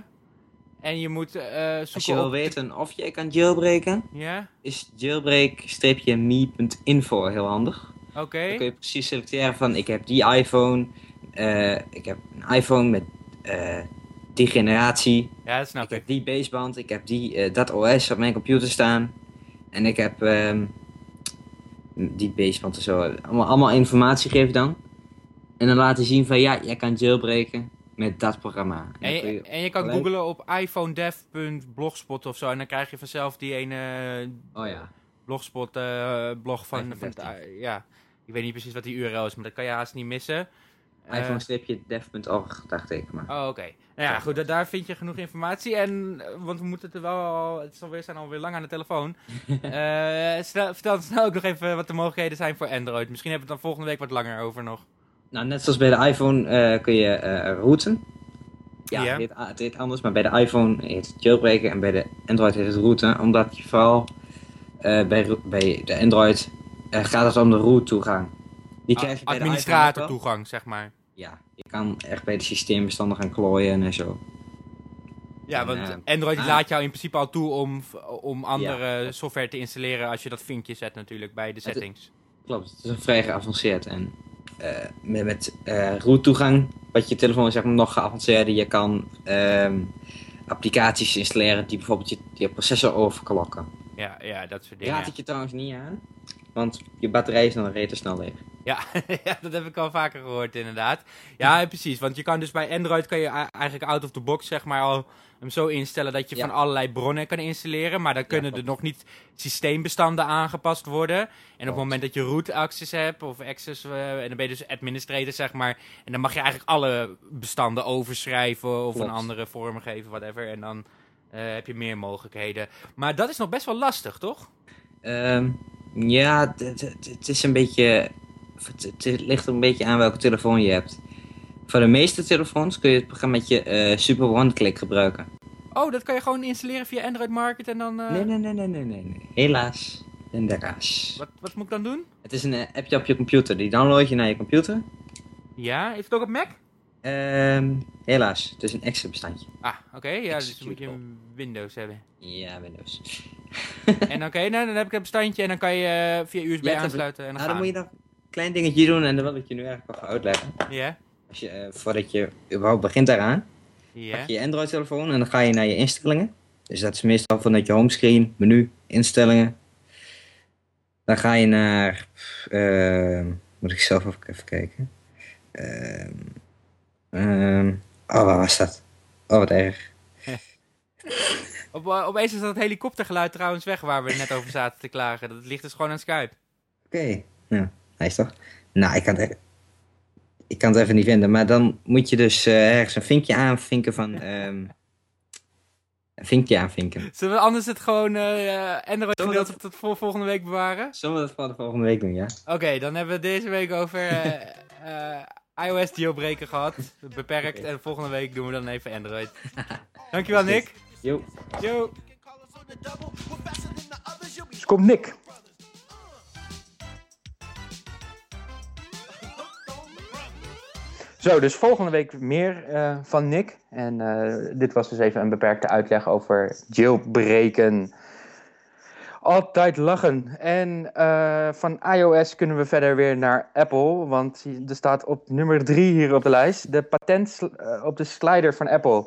En je moet eh Als je zoeken wil op... weten of je kan jailbreken, Ja, is jailbreak-me.info heel handig. oké. Dan kun je precies selecteren van ik heb die iPhone, eh, ik heb een iPhone met eh, die generatie, Ja, dat snap ik ik. heb die baseband, ik heb die, eh, dat OS op mijn computer staan. En ik heb ehm, die baseband en zo. Allemaal, allemaal informatie geven dan. En dan laten zien van ja, jij kan jailbreken met dat programma. En En je, en je kan gelijk- googlen op iPhonedev.blogspot of zo. En dan krijg je vanzelf die ene Oh ja. blogspot blog van... van ja, ik weet niet precies wat die URL is, maar dat kan je haast niet missen. Eh, iPhone-dev.org dacht ik maar. Oh, oké. Nou ja, goed, da- daar vind je genoeg informatie. En, eh, want we moeten het er wel al, het is alweer, zijn alweer lang aan de telefoon. Eh snel, vertel snel ook nog even wat de mogelijkheden zijn voor Android. Misschien hebben we het dan volgende week wat langer over nog. Nou, net zoals bij de iPhone kun je routen. Ja, Ja. Het, heet, het heet anders, maar bij de iPhone heet het jailbreken en bij de Android heet het routen. Omdat je vooral bij, bij de Android gaat het om de root toegang. Die krijg je bij Administrator toegang, zeg maar. Ja, je kan echt bij de systeembestanden gaan klooien en zo. Ja, En, want eh, Android ah. laat jou in principe al toe om, om andere software te installeren als je dat vinkje zet natuurlijk bij de Het- settings. Klopt, het is ook vrij geavanceerd. En eh, met, met eh root toegang, wat je telefoon zeg maar nog geavanceerder. Je kan ehm, applicaties installeren die bijvoorbeeld je, je processor overklokken. Ja, ja, dat soort dingen. Raad ik je trouwens niet aan, want je batterij is dan reet te snel leeg. Ja, ja, dat heb ik al vaker gehoord inderdaad. Ja, precies. Want je kan dus bij Android kan je eigenlijk out of the box zeg maar al hem zo instellen dat je Ja. van allerlei bronnen kan installeren. Maar dan kunnen er nog niet systeembestanden aangepast worden. En op het moment dat je root access hebt of access, eh, en dan ben je dus administrator zeg maar. En dan mag je eigenlijk alle bestanden overschrijven of Klopt. een andere vorm geven, whatever. En dan eh, heb je meer mogelijkheden. Maar dat is nog best wel lastig, toch? Ehm, ja, het is een beetje. Het, het ligt er een beetje aan welke telefoon je hebt. Voor de meeste telefoons kun je het programmaatje eh, Super One Click gebruiken. Oh, dat kan je gewoon installeren via Android Market en dan... eh, Nee, nee, nee, nee, nee, nee. nee. Helaas. Helaas. Wat, wat moet ik dan doen? Het is een eh, appje op je computer. Die download je naar je computer. Ja, heeft het ook op Mac? Ehm, helaas. Het is een extra bestandje. Ah, oké. ja, dus dan moet je een Windows hebben. Ja, Windows. en oké, nou, dan heb ik een bestandje en dan kan je via USB Ja, aansluiten en dan Nou, dan gaan. moet je een klein dingetje doen en dat wil ik je nu eigenlijk wel gaan uitleggen. Ja, Als je, eh, voordat je überhaupt begint daaraan, ja. pak je je Android telefoon en dan ga je naar je instellingen. Dus dat is meestal vanuit je homescreen, menu, instellingen. Dan ga je naar, ehm, moet ik zelf even kijken. Ehm, ehm, oh, waar was dat? Oh, wat erg. Op, eh, opeens is dat helikoptergeluid trouwens weg waar we net over zaten te klagen. Dat ligt dus gewoon aan Skype. Oké, ja, hij is toch? Nou, ik kan het, ik kan het even niet vinden, maar dan moet je dus eh, ergens een vinkje aanvinken van, ehm, een vinkje aanvinken. Zullen we anders het gewoon eh Android Zullen we gedeelte tot voor volgende week bewaren? Zullen we dat voor de volgende week doen, ja? Oké, dan hebben we deze week over eh, eh, iOS jailbreken gehad. Beperkt. En volgende week doen we dan even Android. Dankjewel Nick. Jo. Yo. Dus komt Nick. Zo, dus volgende week meer eh, van Nick. En eh, dit was dus even een beperkte uitleg over jailbreken. Altijd lachen. En eh, van iOS kunnen we verder weer naar Apple. Want er staat op nummer 3 hier op de lijst. De patent op de slider van Apple.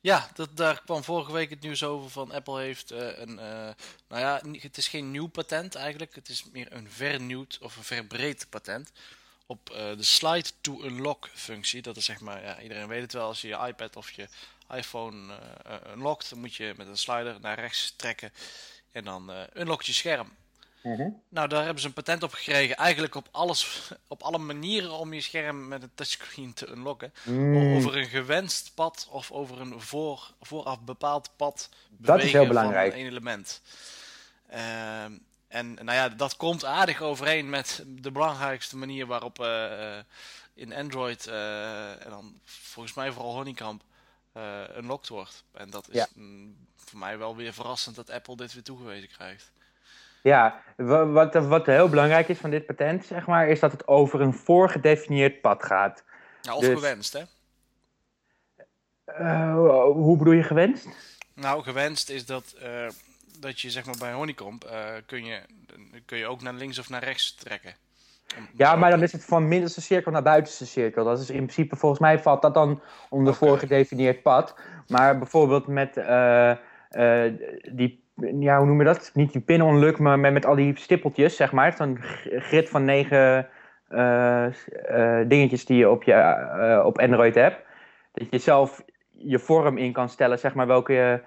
Ja, dat, daar kwam vorige week het nieuws over van Apple heeft een, nou ja, het is geen nieuw patent eigenlijk, het is meer een vernieuwd of een verbreed patent op eh, de slide to unlock functie. Dat is zeg maar, ja, iedereen weet het wel, als je je iPad of je iPhone eh, unlockt, dan moet je met een slider naar rechts trekken en dan unlock je scherm. Nou, daar hebben ze een patent op gekregen. Eigenlijk op alles, op alle manieren om je scherm met een touchscreen te unlocken. Mm, Over een gewenst pad of over een voor, vooraf bepaald pad Dat is heel belangrijk. van een element. Ehm, en nou ja, dat komt aardig overeen met de belangrijkste manier waarop eh, eh, in Android, eh, en dan volgens mij vooral Honeycomb, eh unlocked wordt. En dat is Ja. mm, voor mij wel weer verrassend dat Apple dit weer toegewezen krijgt. Ja, wa- wat, wat heel belangrijk is van dit patent, zeg maar, is dat het over een voorgedefinieerd pad gaat. Nou, of Dus- gewenst, hè? Hoe bedoel je gewenst? Nou, gewenst is dat, dat je zeg maar bij Honeycomb eh, kun, je, kun je ook naar links of naar rechts trekken. Om- Ja, maar dan is het van middelste cirkel naar buitenste cirkel. Dat is in principe, volgens mij valt dat dan onder Oké. voorgedefinieerd pad. Maar bijvoorbeeld met eh, eh, die, ja, hoe noem je dat? Niet die pin-onluk, maar met, met al die stippeltjes, zeg maar. Zo'n grid van negen dingetjes die je op, je, op Android hebt. Dat je zelf je vorm in kan stellen, zeg maar, welke,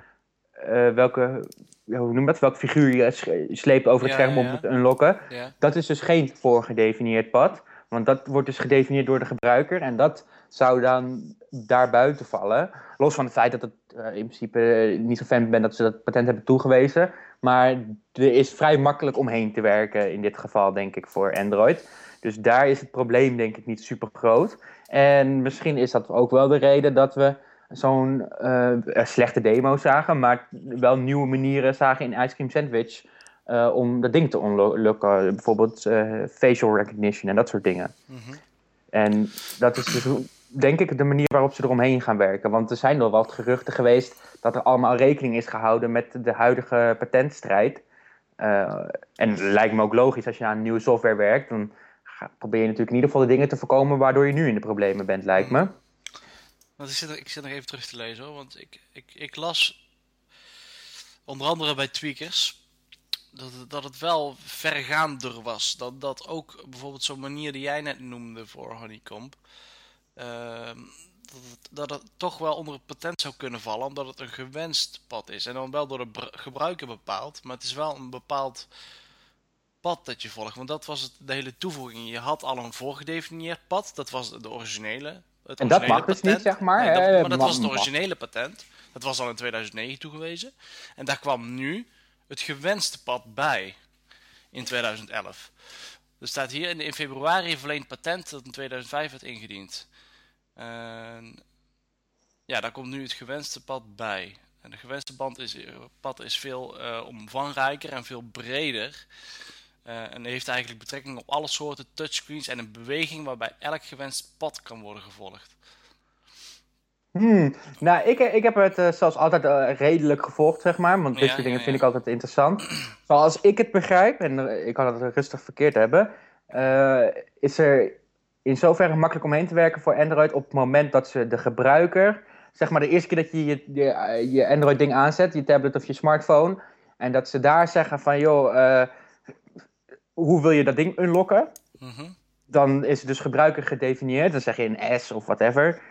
welke hoe noem dat? Welk figuur je sleept over het Ja, scherm om ja. te unlocken. Ja. Dat is dus geen voorgedefinieerd pad. Want dat wordt dus gedefinieerd door de gebruiker. En dat zou dan daar buiten vallen. Los van het feit dat het eh, in principe eh, niet zo fan ben dat ze dat patent hebben toegewezen. Maar er is vrij makkelijk omheen te werken in dit geval, denk ik, voor Android. Dus daar is het probleem, denk ik, niet super groot. En misschien is dat ook wel de reden dat we zo'n eh, slechte demo zagen. Maar wel nieuwe manieren zagen in Ice Cream Sandwich. eh, om dat ding te unlocken. Bijvoorbeeld eh, facial recognition en dat soort dingen. Mhm. En dat is dus, denk ik, de manier waarop ze eromheen gaan werken. Want er zijn wel wat geruchten geweest dat er allemaal rekening is gehouden met de huidige patentstrijd. Eh, en lijkt me ook logisch als je aan nieuwe software werkt. Dan probeer je natuurlijk in ieder geval de dingen te voorkomen waardoor je nu in de problemen bent, lijkt me. Want ik zit, er, ik zit nog even terug te lezen hoor, want ik, ik, ik las onder andere bij Tweakers dat, het- dat het wel vergaander was. Dat, dat ook bijvoorbeeld zo'n manier die jij net noemde voor Honeycomb. ehm, dat, het, dat het toch wel onder het patent zou kunnen vallen, omdat het een gewenst pad is. En dan wel door de br- gebruiker bepaald, maar het is wel een bepaald pad dat je volgt. Want dat was het, de hele toevoeging. Je had al een voorgedefinieerd pad, dat was de originele. Het En dat mag dus niet, zeg maar, Nee, dat- hè, maar dat mag- was het originele patent. Dat was al in 2009 toegewezen. En daar kwam nu het gewenste pad bij in 2011. Er staat hier in, in februari verleend patent dat in 2005 werd ingediend. En ja, daar komt nu het gewenste pad bij. En de gewenste band is, pad is veel eh, omvangrijker en veel breder. Eh, en heeft eigenlijk betrekking op alle soorten touchscreens en een beweging waarbij elk gewenst pad kan worden gevolgd. Hmm. Nou, ik, ik heb het eh, zelfs altijd eh, redelijk gevolgd, zeg maar. Want dit Ja, soort dingen ja, vind ik altijd interessant. Zoals ik het begrijp, en eh, ik kan het rustig verkeerd hebben, eh, is er in zoverre makkelijk omheen te werken voor Android op het moment dat ze de gebruiker, zeg maar de eerste keer dat je je, je, eh, je Android-ding aanzet, je tablet of je smartphone, en dat ze daar zeggen van, joh, eh, hoe wil je dat ding unlocken? Mhm. dan is het dus gebruiker gedefinieerd. Dan zeg je een S of whatever.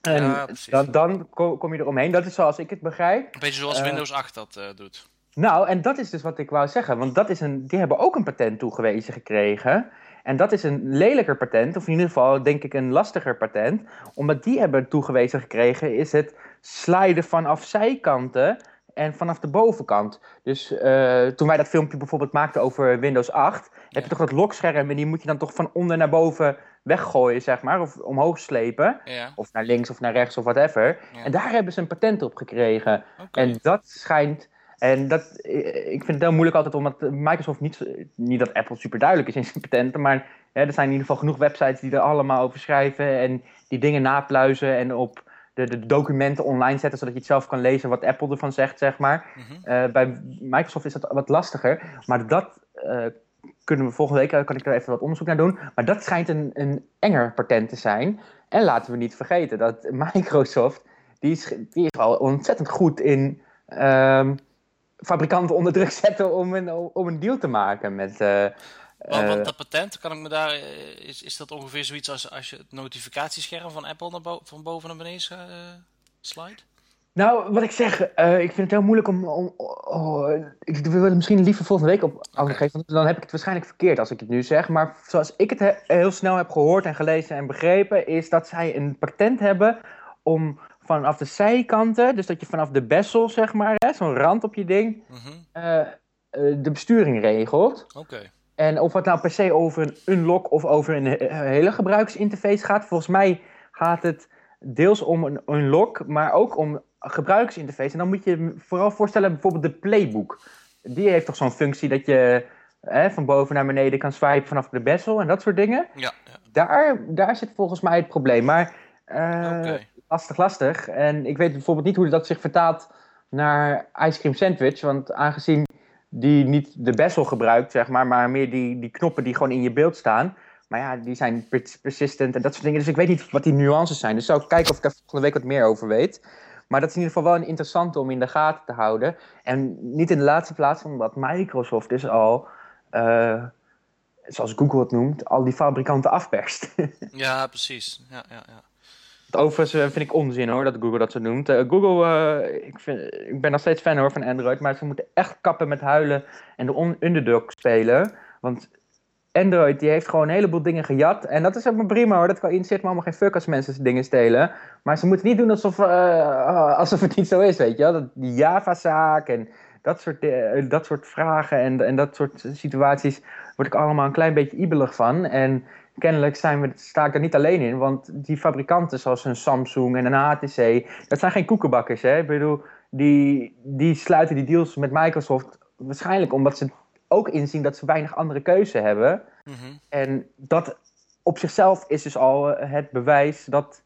En Ja, dan, dan ko- kom je eromheen. Dat is zoals ik het begrijp. Een beetje zoals Eh, Windows 8 dat eh, doet. Nou, en dat is dus wat ik wou zeggen. Want dat is een, die hebben ook een patent toegewezen gekregen. En dat is een lelijker patent, of in ieder geval denk ik een lastiger patent. Omdat die hebben toegewezen gekregen, is het sliden vanaf zijkanten en vanaf de bovenkant. Dus eh, toen wij dat filmpje bijvoorbeeld maakten over Windows 8, heb je toch dat lokscherm en die moet je dan toch van onder naar boven weggooien, zeg maar, of omhoog slepen. Ja, Of naar links of naar rechts of whatever. Ja. En daar hebben ze een patent op gekregen. En dat schijnt. En dat, ik vind het heel moeilijk altijd omdat Microsoft niet, niet dat Apple super duidelijk is in zijn patenten, maar hè, er zijn in ieder geval genoeg websites die er allemaal over schrijven en die dingen napluizen en op de, de documenten online zetten zodat je het zelf kan lezen wat Apple ervan zegt, zeg maar. Mhm. Eh, bij Microsoft is dat wat lastiger, maar dat eh, kunnen we volgende week, eh, kan ik er even wat onderzoek naar doen, maar dat schijnt een, een enger patent te zijn. En laten we niet vergeten dat Microsoft, die is, die is al ontzettend goed in ehm, fabrikanten onder druk zetten om een, om een deal te maken met... Want, eh, want dat patent, kan ik me daar, eh, is, is dat ongeveer zoiets als als je het notificatiescherm van Apple naar bo- van boven naar beneden uh, slide? Nou, wat ik zeg, eh, ik vind het heel moeilijk om. om oh, ik wil het misschien liever volgende week op geven, want dan heb ik het waarschijnlijk verkeerd als ik het nu zeg. Maar zoals ik het he- heel snel heb gehoord en gelezen en begrepen, is dat zij een patent hebben om vanaf de zijkanten, dus dat je vanaf de bezel, zeg maar, zo'n rand op je ding, Mhm. eh, eh, de besturing regelt. Oké. En of het nou per se over een unlock of over een he- hele gebruiksinterface gaat. Volgens mij gaat het deels om een unlock, maar ook om een gebruiksinterface. En dan moet je je vooral voorstellen bijvoorbeeld de playbook. Die heeft toch zo'n functie dat je hè, van boven naar beneden kan swipen vanaf de bezel en dat soort dingen. Ja, ja. Daar, daar zit volgens mij het probleem. Maar eh, lastig, lastig. En ik weet bijvoorbeeld niet hoe dat zich vertaalt naar ice cream sandwich. Want aangezien die niet de bezel gebruikt, zeg maar, maar meer die, die knoppen die gewoon in je beeld staan. Maar ja, die zijn per- persistent en dat soort dingen. Dus ik weet niet wat die nuances zijn. Dus zou ik kijken of ik daar volgende week wat meer over weet. Maar dat is in ieder geval wel een interessante om in de gaten te houden. En niet in de laatste plaats, omdat Microsoft dus al, eh, zoals Google het noemt, al die fabrikanten afperst. ja precies. Ja, ja, ja. Overigens eh, vind ik onzin hoor, dat Google dat zo noemt. Eh, Google, eh, ik, vind, ik ben nog steeds fan hoor van Android, maar ze moeten echt kappen met huilen en de underdog spelen. Want Android die heeft gewoon een heleboel dingen gejat. En dat is helemaal prima hoor, dat kan interesseert me allemaal geen fuck als mensen dingen stelen. Maar ze moeten niet doen alsof, eh, alsof het niet zo is, weet je. Dat, die Java-zaak en dat soort, dat soort vragen en, en dat soort situaties word ik allemaal een klein beetje ibelig van. En kennelijk zijn we, sta ik er niet alleen in, want die fabrikanten zoals een Samsung en een HTC, dat zijn geen koekenbakkers. Hè? Ik bedoel, die, die sluiten die deals met Microsoft waarschijnlijk omdat ze ook inzien dat ze weinig andere keuze hebben. Mhm. En dat op zichzelf is dus al eh, het bewijs dat,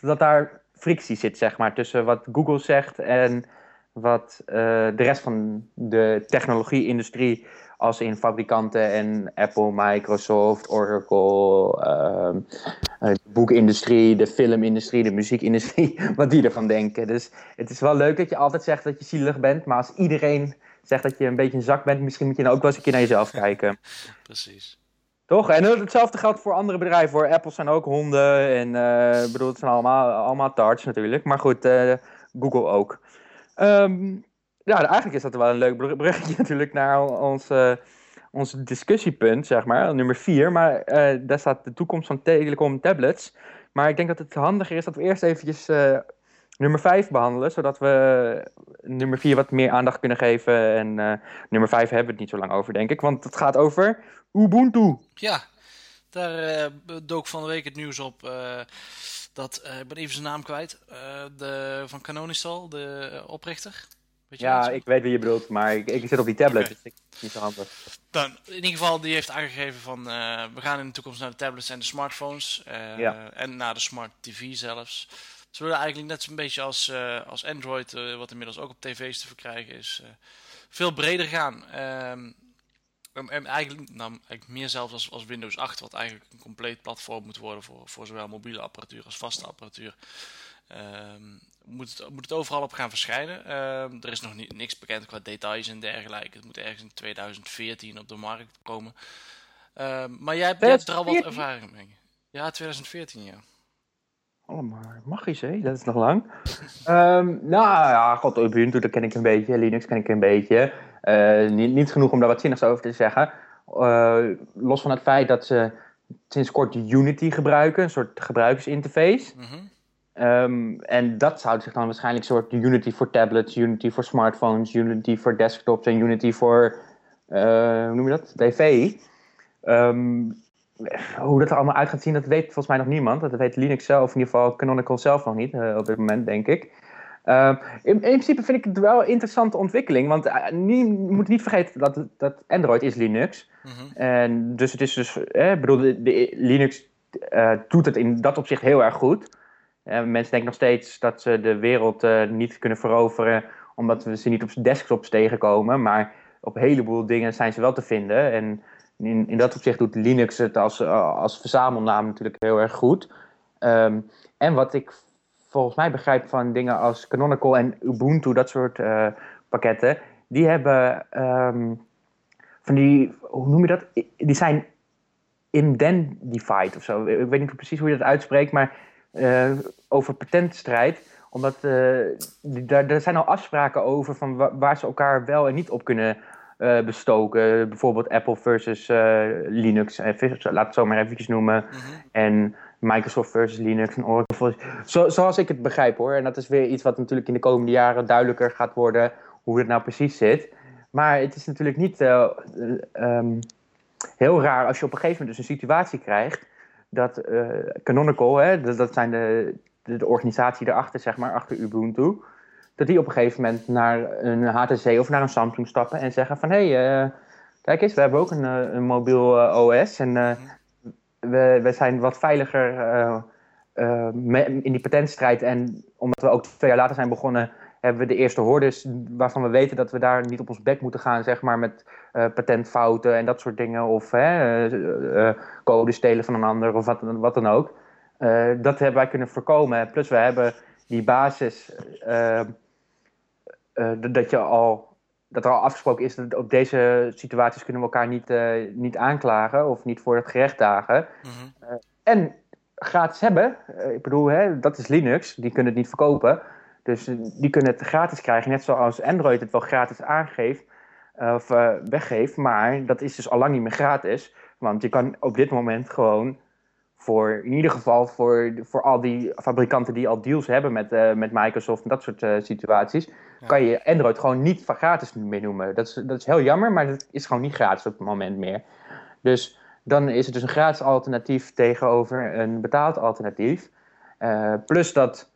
dat daar frictie zit, zeg maar, tussen wat Google zegt en wat eh, de rest van de technologie-industrie, als in fabrikanten en Apple, Microsoft, Oracle, eh, de boekindustrie, de filmindustrie, de muziekindustrie, wat die ervan denken. Dus het is wel leuk dat je altijd zegt dat je zielig bent, maar als iedereen zegt dat je een beetje een zak bent, misschien moet je dan ook wel eens een keer naar jezelf kijken. Precies. Toch? En hetzelfde geldt voor andere bedrijven hoor. Apple zijn ook honden en ik bedoel, het zijn allemaal, allemaal tarts natuurlijk. Maar goed, eh, Google ook. Ehm, ja, eigenlijk is dat wel een leuk brug- bruggetje natuurlijk naar ons, eh, ons discussiepunt, zeg maar, nummer vier. Maar eh, daar staat de toekomst van telecom tablets. Maar ik denk dat het handiger is dat we eerst eventjes eh, nummer vijf behandelen, zodat we nummer vier wat meer aandacht kunnen geven. En nummer vijf hebben we het niet zo lang over, denk ik, want het gaat over Ubuntu. Ja, daar dook van de week het nieuws op dat, ik ben even zijn naam kwijt, de, van Canonistal, de oprichter. Weet je Ja, ik weet wie je bedoelt, maar ik, ik zit op die tablet, dus ik, niet zo handig. Dan, in ieder geval, die heeft aangegeven van eh, we gaan in de toekomst naar de tablets en de smartphones. eh, Ja. En naar de smart TV zelfs. Ze willen eigenlijk net zo'n beetje als, eh, als Android, wat inmiddels ook op tv's te verkrijgen is, veel breder gaan. Ehm, en- en eigenlijk, nou, eigenlijk meer zelfs als, als Windows 8, wat eigenlijk een compleet platform moet worden voor, voor zowel mobiele apparatuur als vaste apparatuur. Ehm, moet, het, moet het overal op gaan verschijnen. Ehm, er is nog niet, niks bekend qua details en dergelijke. Het moet ergens in 2014 op de markt komen. Ehm, maar jij hebt, jij hebt er al wat 2014? ervaring mee. Ja, 2014, ja. Allemaal magisch, hè? Dat is nog lang. Ehm, nou ja, god, Ubuntu, dat ken ik een beetje. Linux ken ik een beetje. Eh, niet, niet genoeg om daar wat zinnigs over te zeggen. Eh, los van het feit dat ze sinds kort Unity gebruiken, een soort gebruikersinterface. Mhm. Ehm, en dat zou zich dan waarschijnlijk soort Unity voor tablets, Unity voor smartphones, Unity voor desktops en Unity voor, eh, hoe noem je dat? TV. Ehm, hoe dat er allemaal uit gaat zien, dat weet volgens mij nog niemand. Dat weet Linux zelf, in ieder geval Canonical zelf nog niet, eh, op dit moment, denk ik. Ehm, in, in principe vind ik het wel een interessante ontwikkeling, want eh, je moet niet vergeten dat, dat Android is Linux. Mhm. En dus het is dus, eh, ik bedoel, de, de Linux eh, doet het in dat opzicht heel erg goed. Eh, mensen denken nog steeds dat ze de wereld eh, niet kunnen veroveren omdat we ze niet op desktops tegenkomen. Maar op een heleboel dingen zijn ze wel te vinden. En in, in dat opzicht doet Linux het als, eh, als verzamelnaam natuurlijk heel erg goed. Ehm, en wat ik volgens mij begrijp van dingen als Canonical en Ubuntu, dat soort pakketten, die hebben ehm, van die, hoe noem je dat? Die zijn indemnified of zo. Ik weet niet precies hoe je dat uitspreekt, maar over patentstrijd. Omdat eh, die- daar, daar zijn al afspraken over van wa- waar ze elkaar wel en niet op kunnen eh, bestoken. Bijvoorbeeld Apple versus eh, Linux, eh, laat het zo maar eventjes noemen. Mhm. En Microsoft versus Linux en Oracle. Zo, zoals ik het begrijp hoor. En dat is weer iets wat natuurlijk in de komende jaren duidelijker gaat worden hoe het nou precies zit. Maar het is natuurlijk niet eh, eh, ehm, heel raar als je op een gegeven moment dus een situatie krijgt dat eh, Canonical, hè, dat, dat zijn de, de, de organisatie erachter, zeg maar, achter Ubuntu, dat die op een gegeven moment naar een HTC of naar een Samsung stappen en zeggen van hé, hey, eh, kijk eens, we hebben ook een, eh, een mobiel OS en eh, we, we zijn wat veiliger me- in die patentstrijd. En omdat we ook twee jaar later zijn begonnen, hebben we de eerste hordes waarvan we weten dat we daar niet op ons bek moeten gaan, zeg maar, met eh, patentfouten en dat soort dingen. Of hè, eh, eh, code stelen van een ander of wat, wat dan ook. Dat hebben wij kunnen voorkomen. Plus we hebben die basis dat- je al dat er al afgesproken is dat op deze situaties kunnen we elkaar niet, niet aanklagen of niet voor het gerecht dagen. Mhm. En gratis hebben, ik bedoel, hè, dat is Linux, die kunnen het niet verkopen. Dus die kunnen het gratis krijgen, net zoals Android het wel gratis aangeeft eh, of eh, weggeeft. Maar dat is dus al lang niet meer gratis. Want je kan op dit moment gewoon voor, in ieder geval voor, voor al die fabrikanten die al deals hebben met, eh, met Microsoft en dat soort situaties, kan je Android gewoon niet van gratis meer noemen. Dat is, dat is heel jammer, maar dat is gewoon niet gratis op het moment meer. Dus dan is het dus een gratis alternatief tegenover een betaald alternatief. Plus dat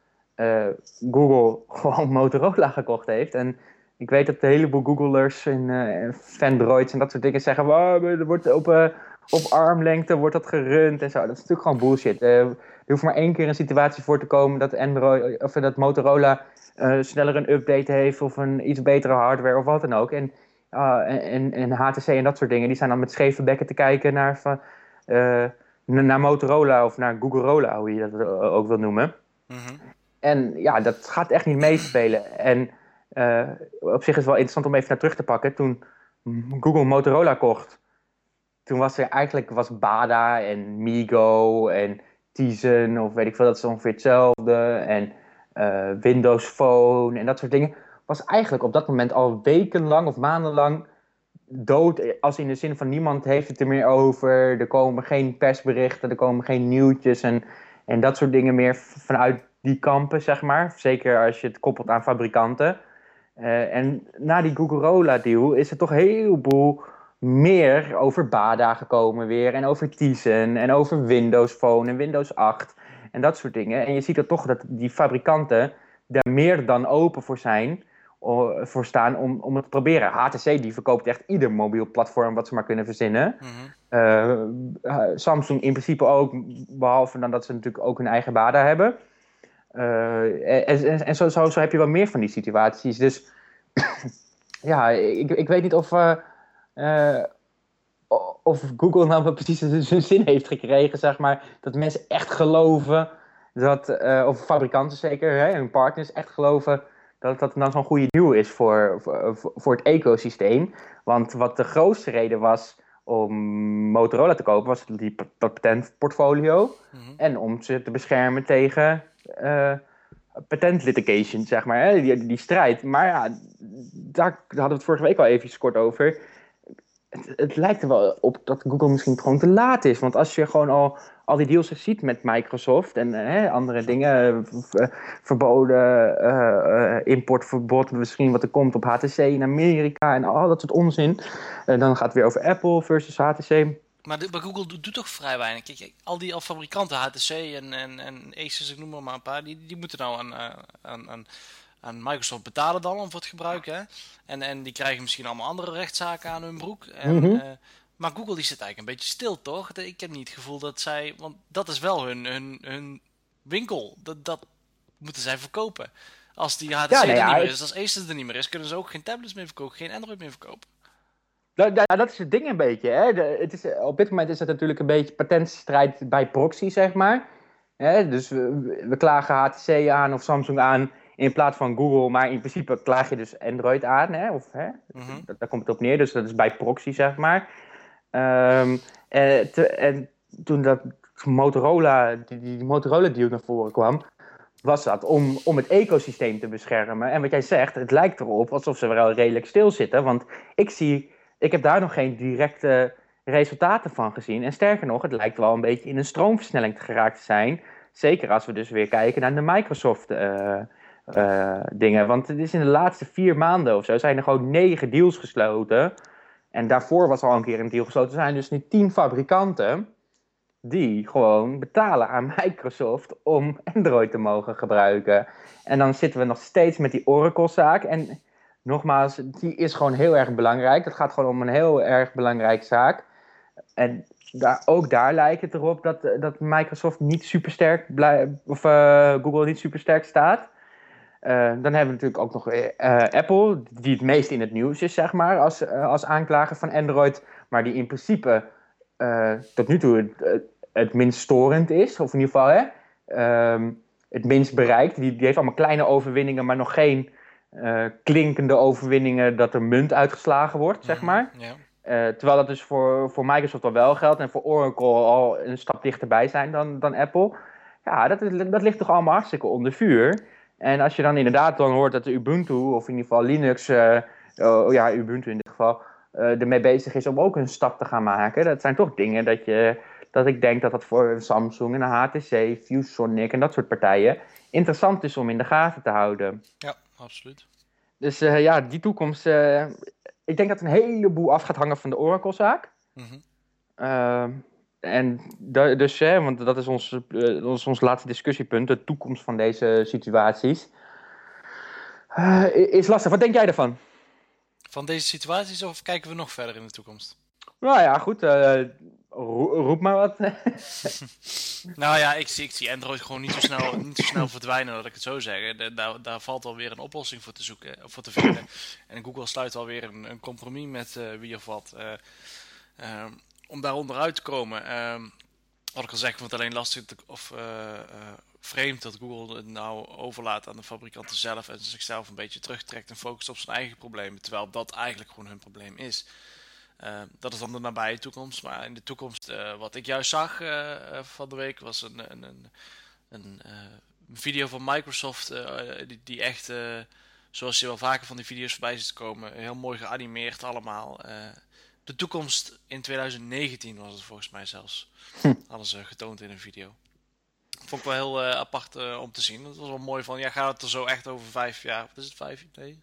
Google gewoon Motorola gekocht heeft. En ik weet dat een heleboel Googlers en eh, Fandroids en dat soort dingen zeggen... "Wow, er wordt op, eh, op armlengte wordt dat gerund en zo. Dat is natuurlijk gewoon bullshit. Eh, er hoeft maar één keer een situatie voor te komen dat, Android, of dat Motorola eh, sneller een update heeft... of een iets betere hardware of wat dan ook. En, ah, en, en, HTC en dat soort dingen, die zijn dan met scheve bekken te kijken naar... Eh, naar Motorola of naar Googlerola, hoe je dat eh, ook wil noemen. Mhm. En ja, dat gaat echt niet meespelen. En eh, op zich is het wel interessant om even naar terug te pakken. Toen Google Motorola kocht, toen was er eigenlijk was Bada en Migo en Tizen of weet ik veel, dat is ongeveer hetzelfde. En eh, Windows Phone en dat soort dingen. Was eigenlijk op dat moment al wekenlang of maandenlang dood. Als in de zin van niemand heeft het er meer over. Er komen geen persberichten, er komen geen nieuwtjes en, en dat soort dingen meer vanuit die kampen, zeg maar. Zeker als je het koppelt aan fabrikanten. Uh, en na die Google deal is er toch een heleboel meer over Bada gekomen weer. En over Tizen en over Windows Phone en Windows 8 en dat soort dingen. En je ziet er toch dat die fabrikanten daar meer dan open voor zijn, voor staan om, om het te proberen. HTC die verkoopt echt ieder mobiel platform wat ze maar kunnen verzinnen. uh, Samsung in principe ook, behalve dan dat ze natuurlijk ook hun eigen Bada hebben. Uh, en, en, zo, zo, zo, heb je wel meer van die situaties. Dus ja, ik, ik weet niet of, uh, of Google nou precies zijn zin heeft gekregen, zeg maar. Dat mensen echt geloven dat, of fabrikanten zeker, hè, hun partners echt geloven dat dat dan zo'n goede deal is voor, voor, voor het ecosysteem. Want wat de grootste reden was om Motorola te kopen, was die patentportfolio. Mm -hmm. En om ze te beschermen tegen patent litigation, zeg maar, hè, die, die strijd. Maar ja, daar, hadden we het vorige week al even kort over het, het, lijkt er wel op dat Google misschien gewoon te laat is. Want als je gewoon al, al die deals ziet met Microsoft en uh, andere dingen, uh, verboden uh, importverbod, misschien wat er komt op HTC in Amerika en al dat soort onzin. dan gaat het weer over Apple versus HTC. Maar, de, maar Google doet, doet, toch vrij weinig. Kijk, al die al fabrikanten, HTC en, en, en Asus, ik noem maar, maar een paar, die, die moeten nou aan, aan, aan aan Microsoft betalen dan om voor het gebruik. Hè? En, en die krijgen misschien allemaal andere rechtszaken aan hun broek. En, mm -hmm. uh, maar Google die zit eigenlijk een beetje stil, toch? Ik heb niet het gevoel dat zij... Want dat is wel hun, hun, hun winkel. Dat, dat moeten zij verkopen. Als die HTC ja, nou er niet meer is, als Asus er niet meer is... kunnen ze ook geen tablets meer verkopen, geen Android meer verkopen. Nou, dat is het ding een beetje. Hè? De, het is, op dit moment is het natuurlijk een beetje patentstrijd bij proxy, zeg maar. Hè? Dus we, we klagen HTC aan of Samsung aan in plaats van Google. Maar in principe klaag je dus Android aan. Hè? Of, hè? Mm -hmm. Daar komt het op neer. Dus dat is bij proxy, zeg maar. Um, en, te, en, toen dat Motorola, die, die Motorola deal naar voren kwam, was dat om, om het ecosysteem te beschermen. En wat jij zegt, het lijkt erop alsof ze wel redelijk stilzitten. Want ik zie, ik heb daar nog geen directe resultaten van gezien. En sterker nog, het lijkt wel een beetje in een stroomversnelling te geraakt te zijn. Zeker als we dus weer kijken naar de Microsoft uh, uh, dingen. Want het is in de laatste vier maanden of zo zijn er gewoon negen deals gesloten. En daarvoor was al een keer een deal gesloten. Er zijn dus nu tien fabrikanten die gewoon betalen aan Microsoft om Android te mogen gebruiken. En dan zitten we nog steeds met die Oracle-zaak. En nogmaals, die is gewoon heel erg belangrijk. Het gaat gewoon om een heel erg belangrijke zaak. En daar, ook daar lijkt het erop dat, dat Microsoft niet super sterk of uh, Google niet super sterk staat. Uh, dan hebben we natuurlijk ook nog uh, Apple, die het meest in het nieuws is, zeg maar, als, als aanklager van Android. Maar die in principe tot nu toe het, minst storend is, of in ieder geval hè, um, het minst bereikt. Die, die, heeft allemaal kleine overwinningen, maar nog geen klinkende overwinningen dat er munt uitgeslagen wordt, zeg maar. Ja. terwijl dat dus voor, voor Microsoft al wel geldt en voor Oracle al een stap dichterbij zijn dan, dan Apple. Ja, dat, dat ligt toch allemaal hartstikke onder vuur. En als je dan inderdaad dan hoort dat de Ubuntu, of in ieder geval Linux, uh, oh, ja, Ubuntu in dit geval, uh, ermee bezig is om ook een stap te gaan maken. Dat zijn toch dingen dat, je, dat ik denk dat dat voor Samsung en de HTC, ViewSonic en dat soort partijen interessant is om in de gaten te houden. Ja, absoluut. Dus uh, ja, die toekomst, ik denk dat een heleboel af gaat hangen van de Oracle-zaak. Mm -hmm. En dus, hè, want dat is ons, ons, ons laatste discussiepunt, de toekomst van deze situaties. Is lastig. Wat denk jij ervan? Van deze situaties of kijken we nog verder in de toekomst? Nou ja, goed. Roep maar wat. nou ja, ik zie, ik zie Android gewoon niet zo snel, niet zo snel verdwijnen, dat ik het zo zeg. Daar, daar valt alweer een oplossing voor te zoeken, voor te vinden. En Google sluit alweer een, een compromis met wie of wat. Uh, om daar onderuit te komen. Wat ik al zeg, ik vond het alleen lastig of eh, eh, vreemd dat Google het nou overlaat aan de fabrikanten zelf en zichzelf een beetje terugtrekt en focust op zijn eigen problemen, terwijl dat eigenlijk gewoon hun probleem is. Eh, dat is dan de nabije toekomst, maar in de toekomst, eh, wat ik juist zag eh, eh, van de week, was een, een, een, een video van Microsoft die, die echt, zoals je wel vaker van die video's voorbij ziet komen, heel mooi geanimeerd allemaal. de toekomst in 2019 was het volgens mij zelfs. Hadden ze getoond in een video. Vond ik wel heel apart om te zien. Het was wel mooi van, ja, gaat het er zo echt over vijf jaar, wat is het, vijf, nee,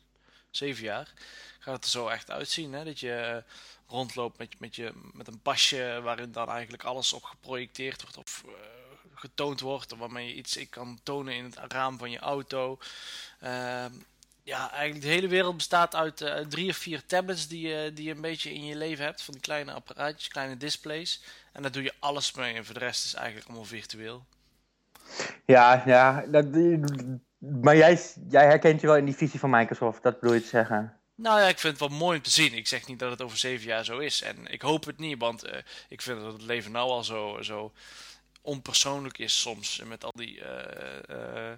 zeven jaar, gaat het er zo echt uitzien, hè? Dat je rondloopt met, met, je, met een pasje waarin dan eigenlijk alles op geprojecteerd wordt of eh, getoond wordt, of waarmee je iets ik kan tonen in het raam van je auto. Ehm, ja, eigenlijk de hele wereld bestaat uit eh, uit drie of vier tablets die, je die je een beetje in je leven hebt. Van die kleine apparaatjes, kleine displays. En daar doe je alles mee. En voor de rest is eigenlijk allemaal virtueel. Ja, ja. Dat, maar jij, jij herkent je wel in die visie van Microsoft, dat bedoel je te zeggen? Nou ja, ik vind het wel mooi om te zien. Ik zeg niet dat het over zeven jaar zo is. En ik hoop het niet, want eh, ik vind dat het leven nou al zo, zo onpersoonlijk is soms. Met al die... eh, eh,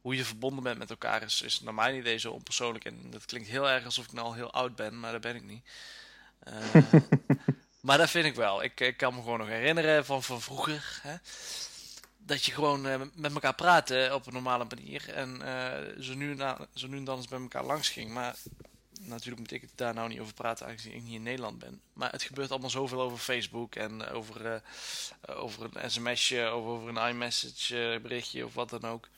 hoe je verbonden bent met elkaar is, is naar mijn idee zo onpersoonlijk. En dat klinkt heel erg alsof ik nou al heel oud ben, maar dat ben ik niet. Maar dat vind ik wel. Ik, ik kan me gewoon nog herinneren van, van vroeger. Hè? Dat je gewoon met elkaar praatte op een normale manier. En zo, nu na- zo nu en dan eens bij elkaar langs ging. Maar natuurlijk moet ik het daar nou niet over praten, aangezien ik niet in Nederland ben. Maar het gebeurt allemaal zoveel over Facebook en eh, over, eh, over een sms'je of over een iMessage eh, berichtje of wat dan ook.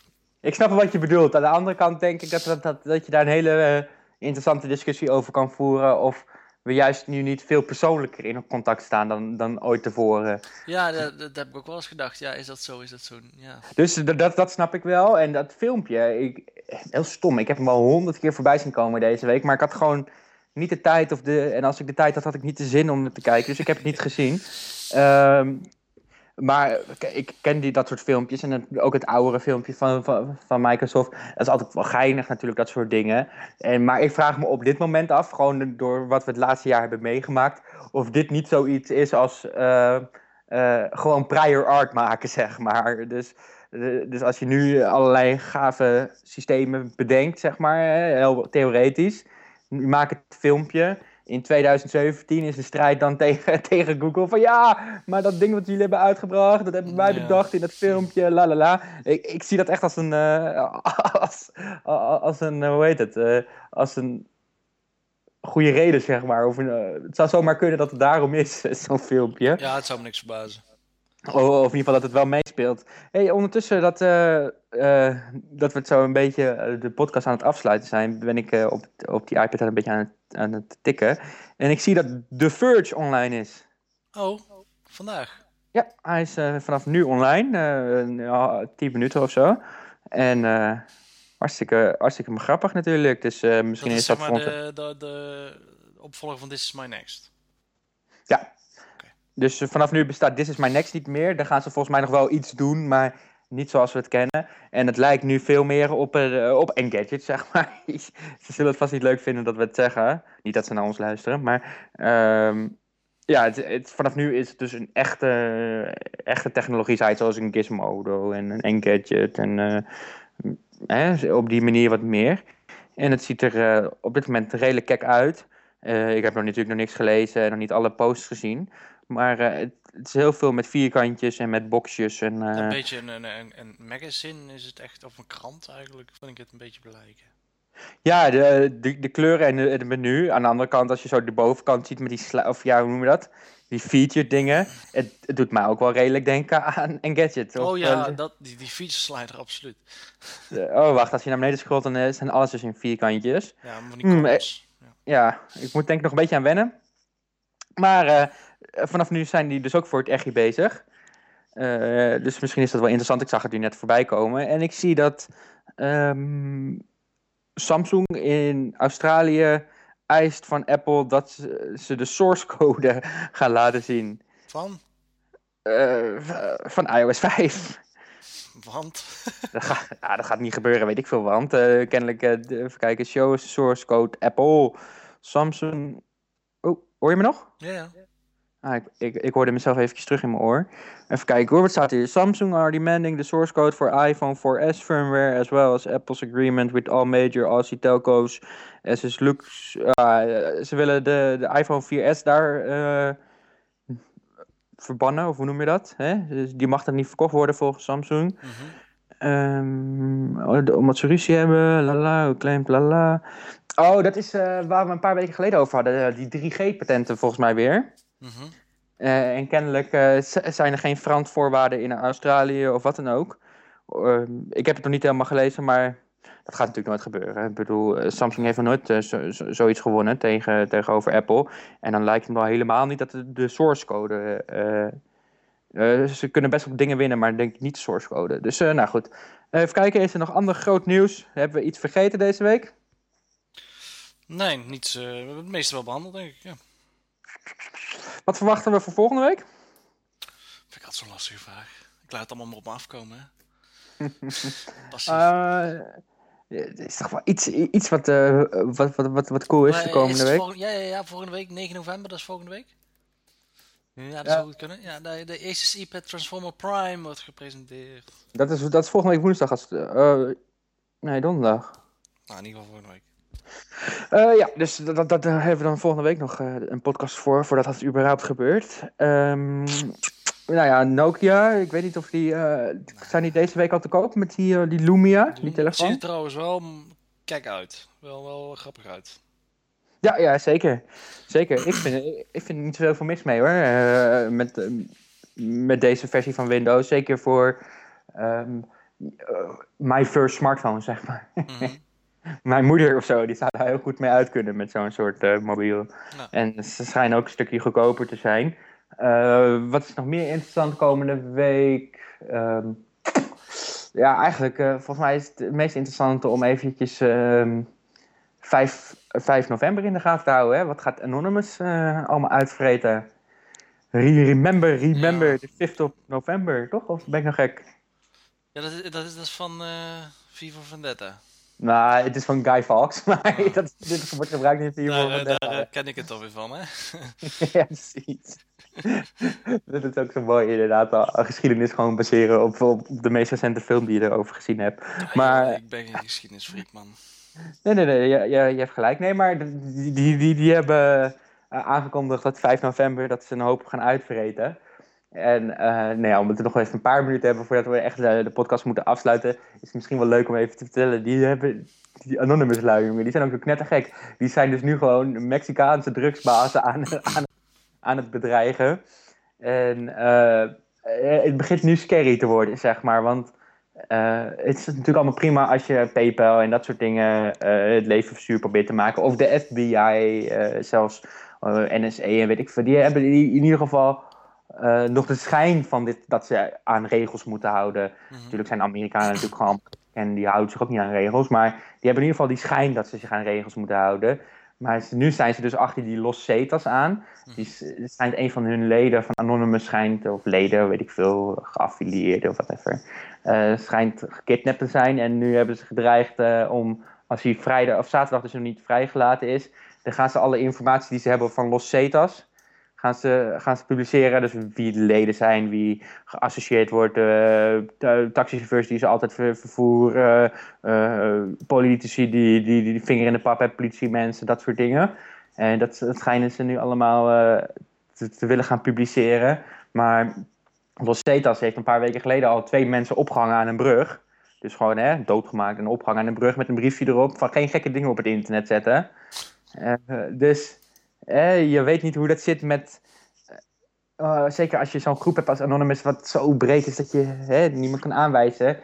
Ik snap wat je bedoelt. Aan de andere kant denk ik dat, dat, dat, je daar een hele interessante discussie over kan voeren. Of we juist nu niet veel persoonlijker in contact staan dan, dan ooit tevoren. Ja, dat, dat heb ik ook wel eens gedacht. Ja, is dat zo? Is dat zo? Ja. Dus dat, dat, snap ik wel. En dat filmpje, ik, heel stom. Ik heb hem al honderd keer voorbij zien komen deze week. Maar ik had gewoon niet de tijd. Of de, en als ik de tijd had, had ik niet de zin om het te kijken. Dus ik heb het niet gezien. Ehm, maar ik ken die, dat soort filmpjes. En ook het oudere filmpje van, van, Microsoft. Dat is altijd wel geinig natuurlijk, dat soort dingen. En, maar ik vraag me op dit moment af, gewoon door wat we het laatste jaar hebben meegemaakt. Of dit niet zoiets is als eh, eh, gewoon prior art maken, zeg maar. Dus, eh, dus als je nu allerlei gave systemen bedenkt, zeg maar, heel theoretisch. Je maakt het filmpje. In 2017 is de strijd dan tegen, tegen Google van ja, maar dat ding wat jullie hebben uitgebracht, dat hebben wij Ja. bedacht in dat filmpje, la la la. Ik, ik zie dat echt als een, eh, als, als een, eh, hoe heet het, eh, als een goede reden, zeg maar. Of een, het zou zomaar kunnen dat het daarom is, zo'n filmpje. ja, het zou me niks verbazen. Of, in ieder geval dat het wel meespeelt. Hey, ondertussen dat, eh, eh, dat we het zo een beetje eh, de podcast aan het afsluiten zijn, ben ik op, op die iPad een beetje aan het, aan het tikken. En ik zie dat The Verge online is. Oh, vandaag. Ja, hij is vanaf nu online. 10 minuten of zo. En hartstikke, hartstikke grappig natuurlijk. Dus misschien Dat is, is dat zeg maar de, de, de opvolger van This Is My Next. Ja. Dus eh, vanaf nu bestaat This Is My Next niet meer. Daar gaan ze volgens mij nog wel iets doen, maar niet zoals we het kennen. En het lijkt nu veel meer op, eh, op Engadget, zeg maar. ze zullen het vast niet leuk vinden dat we het zeggen. Niet dat ze naar ons luisteren, maar... ehm, ja, het, het- vanaf nu is het dus een echte, echte technologie-site, zoals een Gizmodo en een Engadget en eh, hè, op die manier wat meer. En het ziet er op dit moment redelijk kek uit. Ik heb nog natuurlijk nog niks gelezen en nog niet alle posts gezien. Maar eh, het, het is heel veel met vierkantjes en met boxjes. En, eh, Een beetje een, een, een, een magazine is het echt, of een krant eigenlijk, vind ik het een beetje belijken. Ja, de, de, de kleuren en het menu. Aan de andere kant, als je zo de bovenkant ziet met die, sla- of ja, hoe noem je dat? Die featured dingen. Het, het doet mij ook wel redelijk denken aan Engadget. Oh ja, eh, dat, die, die feature slider, absoluut. eh, oh, wacht, als je naar beneden scrolt, dan eh, zijn alles dus in vierkantjes. Ja, maar van die Hmm. Ja. Ja, ik moet denk ik nog een beetje aan wennen. Maar eh, vanaf nu zijn die dus ook voor het echi bezig. Eh, dus misschien is dat wel interessant. Ik zag het nu net voorbij komen. En ik zie dat ehm, Samsung in Australië eist van Apple dat ze, de source code gaan laten zien. Van? Eh, van iOS 5. Want? Dat gaat, ja, dat gaat niet gebeuren, weet ik veel. Want eh, kennelijk, eh, even kijken, show source code Apple, Samsung. Oh, hoor je me nog? Ja, ja. Ah, ik, ik, ik hoorde mezelf eventjes terug in mijn oor. Even kijken hoor, wat staat hier? Samsung are demanding the source code for iPhone 4S firmware as well as Apple's agreement with all major Aussie telcos. As is looks, ah, ze willen de, de iPhone 4S daar eh, verbannen, of hoe noem je dat? Hè? Dus die mag dan niet verkocht worden volgens Samsung. Ehm, oh, de- omdat ze ruzie hebben, lala, claimt lala. Oh, dat is eh, waar we een paar weken geleden over hadden. eh, die 3G-patenten volgens mij weer. Mhm. Eh, en kennelijk eh, zijn er geen verantwoordwaarden in Australië of wat dan ook. Ehm, ik heb het nog niet helemaal gelezen, maar dat gaat natuurlijk nooit gebeuren. Ik bedoel, eh, Samsung heeft nog nooit zo- zo- zoiets gewonnen tegen, tegenover Apple. En dan lijkt het me wel helemaal niet dat de, de source code. ze kunnen best wel dingen winnen, maar denk ik niet de source code. Dus nou goed. Even kijken, is er nog ander groot nieuws? Hebben we iets vergeten deze week? Nee, niets. we hebben het meeste wel behandeld, denk ik. Ja. Wat verwachten we voor volgende week? Vind ik altijd zo'n lastige vraag. Ik laat het allemaal maar op me afkomen, hè. Passief. Eh, het is toch wel iets, iets wat, eh, wat, wat, wat, wat cool is Maar de komende week. volgende- ja, ja, ja, volgende week, 9 november, dat is volgende week. Ja, dat Ja. zou goed kunnen. Ja, de, de Asus iPad Transformer Prime wordt gepresenteerd. Dat is, dat is volgende week woensdag. Als, eh, nee, donderdag. Nou, in ieder geval volgende week. Eh, ja, dus dat, dat, dat hebben we dan volgende week nog eh, een podcast voor, voordat dat überhaupt gebeurt. Ehm, nou ja, Nokia, ik weet niet of die, eh, zijn die deze week al te koop met die, die Lumia, die Zie je telefoon? trouwens wel, kijk uit. Wel, wel grappig uit. Ja, ja, zeker. Zeker. Ik vind, ik vind er niet zoveel mis mee hoor, met, met deze versie van Windows. Zeker voor ehm eh, my first smartphone, zeg maar. Mhm. Mijn moeder of zo, die zou daar heel goed mee uit kunnen met zo'n soort eh, mobiel. En ze schijnen ook een stukje goedkoper te zijn. Eh, wat is nog meer interessant komende week? Ehm, ja, eigenlijk, eh, volgens mij is het meest interessante om eventjes ehm 5, 5 november in de gaten te houden. Hè? Wat gaat Anonymous allemaal uitvreten? Re- remember, remember, Ja. de 5th of november, toch? Of ben ik nog gek? Ja, dat is, dat is, dat is van Vivo Vendetta. Nou, het is van Guy Fawkes, maar dat, dit wordt gebruikt in Vivo Daar, daar ken ik het toch weer van, hè? ja, precies. dat is ook zo mooi, inderdaad. Al, geschiedenis gewoon baseren op, op de meest recente film die je erover gezien hebt. Maar- Ja, ik ben geen geschiedenisfreak, man. Nee, nee, nee, je, je, je hebt gelijk. Nee, maar die, die, die, die hebben eh, aangekondigd dat 5 november dat ze een hoop gaan uitvreten. En eh nou ja, om het nog even een paar minuten te hebben voordat we echt de podcast moeten afsluiten, is het misschien wel leuk om even te vertellen. Die hebben, die Anonymous lui, jongen, die zijn ook knettergek. Die zijn dus nu gewoon Mexicaanse drugsbazen aan, aan, aan het bedreigen. En eh, het begint nu scary te worden, zeg maar. Want eh, het is natuurlijk allemaal prima als je PayPal en dat soort dingen het leven zuur probeert te maken. Of de FBI, zelfs NSA en weet ik veel. Die hebben in ieder geval eh, nog de schijn van dit, dat ze aan regels moeten houden. Mhm. Natuurlijk zijn Amerikanen natuurlijk gewoon en die houden zich ook niet aan regels. Maar die hebben in ieder geval die schijn dat ze zich aan regels moeten houden. Maar nu zijn ze dus achter die Los Zetas aan. Die s- schijnt een van hun leden van Anonymous schijnt, of leden, weet ik veel, geaffilieerd of whatever. eh schijnt gekidnapt te zijn. En nu hebben ze gedreigd eh, om, als hij vrijdag of zaterdag dus nog niet vrijgelaten is, dan gaan ze alle informatie die ze hebben van Los Zetas, gaan ze, gaan ze publiceren. Dus wie de leden zijn, wie geassocieerd wordt, de taxichauffeurs die ze altijd ver- vervoeren, eh, politici die, die, die vinger in de pap hebben, politiemensen, dat soort dingen. En dat, dat schijnen ze nu allemaal eh, te, willen gaan publiceren. Maar Los Zetas heeft een paar weken geleden al twee mensen opgehangen aan een brug. Dus gewoon hè, doodgemaakt en opgehangen aan een brug met een briefje erop van geen gekke dingen op het internet zetten. Dus eh, je weet niet hoe dat zit met... eh, zeker als je zo'n groep hebt als Anonymous wat zo breed is dat je hè, niemand kan aanwijzen.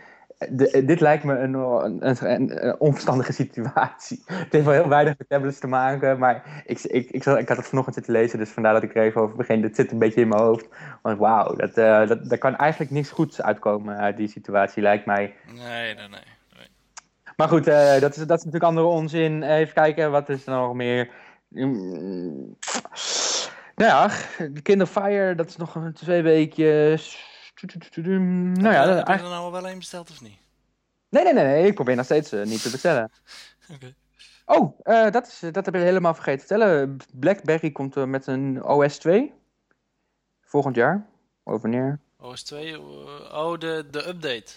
De- dit lijkt me een, een, een, een onverstandige situatie. Het heeft wel heel weinig met tablets te maken, maar ik, ik, ik, ik had het vanochtend zitten lezen, dus vandaar dat ik er even over begin. Dit zit een beetje in mijn hoofd. Want wauw, dat, eh dat, daar kan eigenlijk niks goeds uitkomen uit die situatie, lijkt mij. Nee, nee, nee. nee. Maar goed, eh, dat, is, dat is natuurlijk andere onzin. Even kijken, wat is er nog meer? Mm, nou ja, de Kind of Fire, dat is nog een twee weekjes. Nou ja, Heb je- dat- heb je er nou wel een besteld of niet? nee, nee, nee, nee, ik probeer nog steeds eh, niet te bestellen. Oké. Oh, eh, dat, is, dat heb ik helemaal vergeten te vertellen. BlackBerry komt eh, met een OS 2. volgend jaar. Of wanneer? OS 2, eh, oh, de, de update.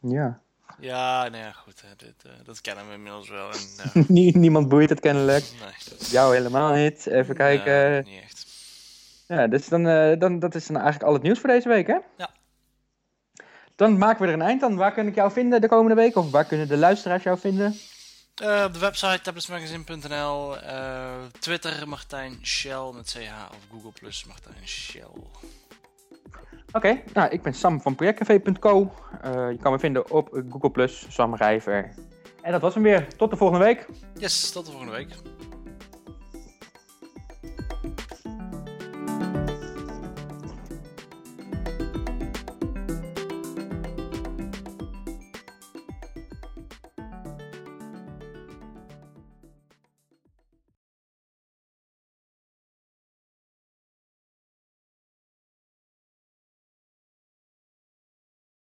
Ja. Ja, nou ja, goed. dit, eh, dat kennen we inmiddels wel. En, niemand boeit het kennelijk. nee, dat, Jou helemaal niet. Even kijken. Ja, niet echt. Ja, dus dan, eh, dan, dat is dan eigenlijk al het nieuws voor deze week, hè? Ja. Dan maken we er een eind aan. Waar kan ik jou vinden de komende week? Of waar kunnen de luisteraars jou vinden? Eh, op de website tabletsmagazine.nl, Twitter Martijn Shell met CH of Google Plus Martijn Shell. Oké, nou, ik ben Sam van projectcafé.co. Eh, je kan me vinden op Google+, Sam Rijver. En dat was hem weer. Tot de volgende week. Yes, tot de volgende week.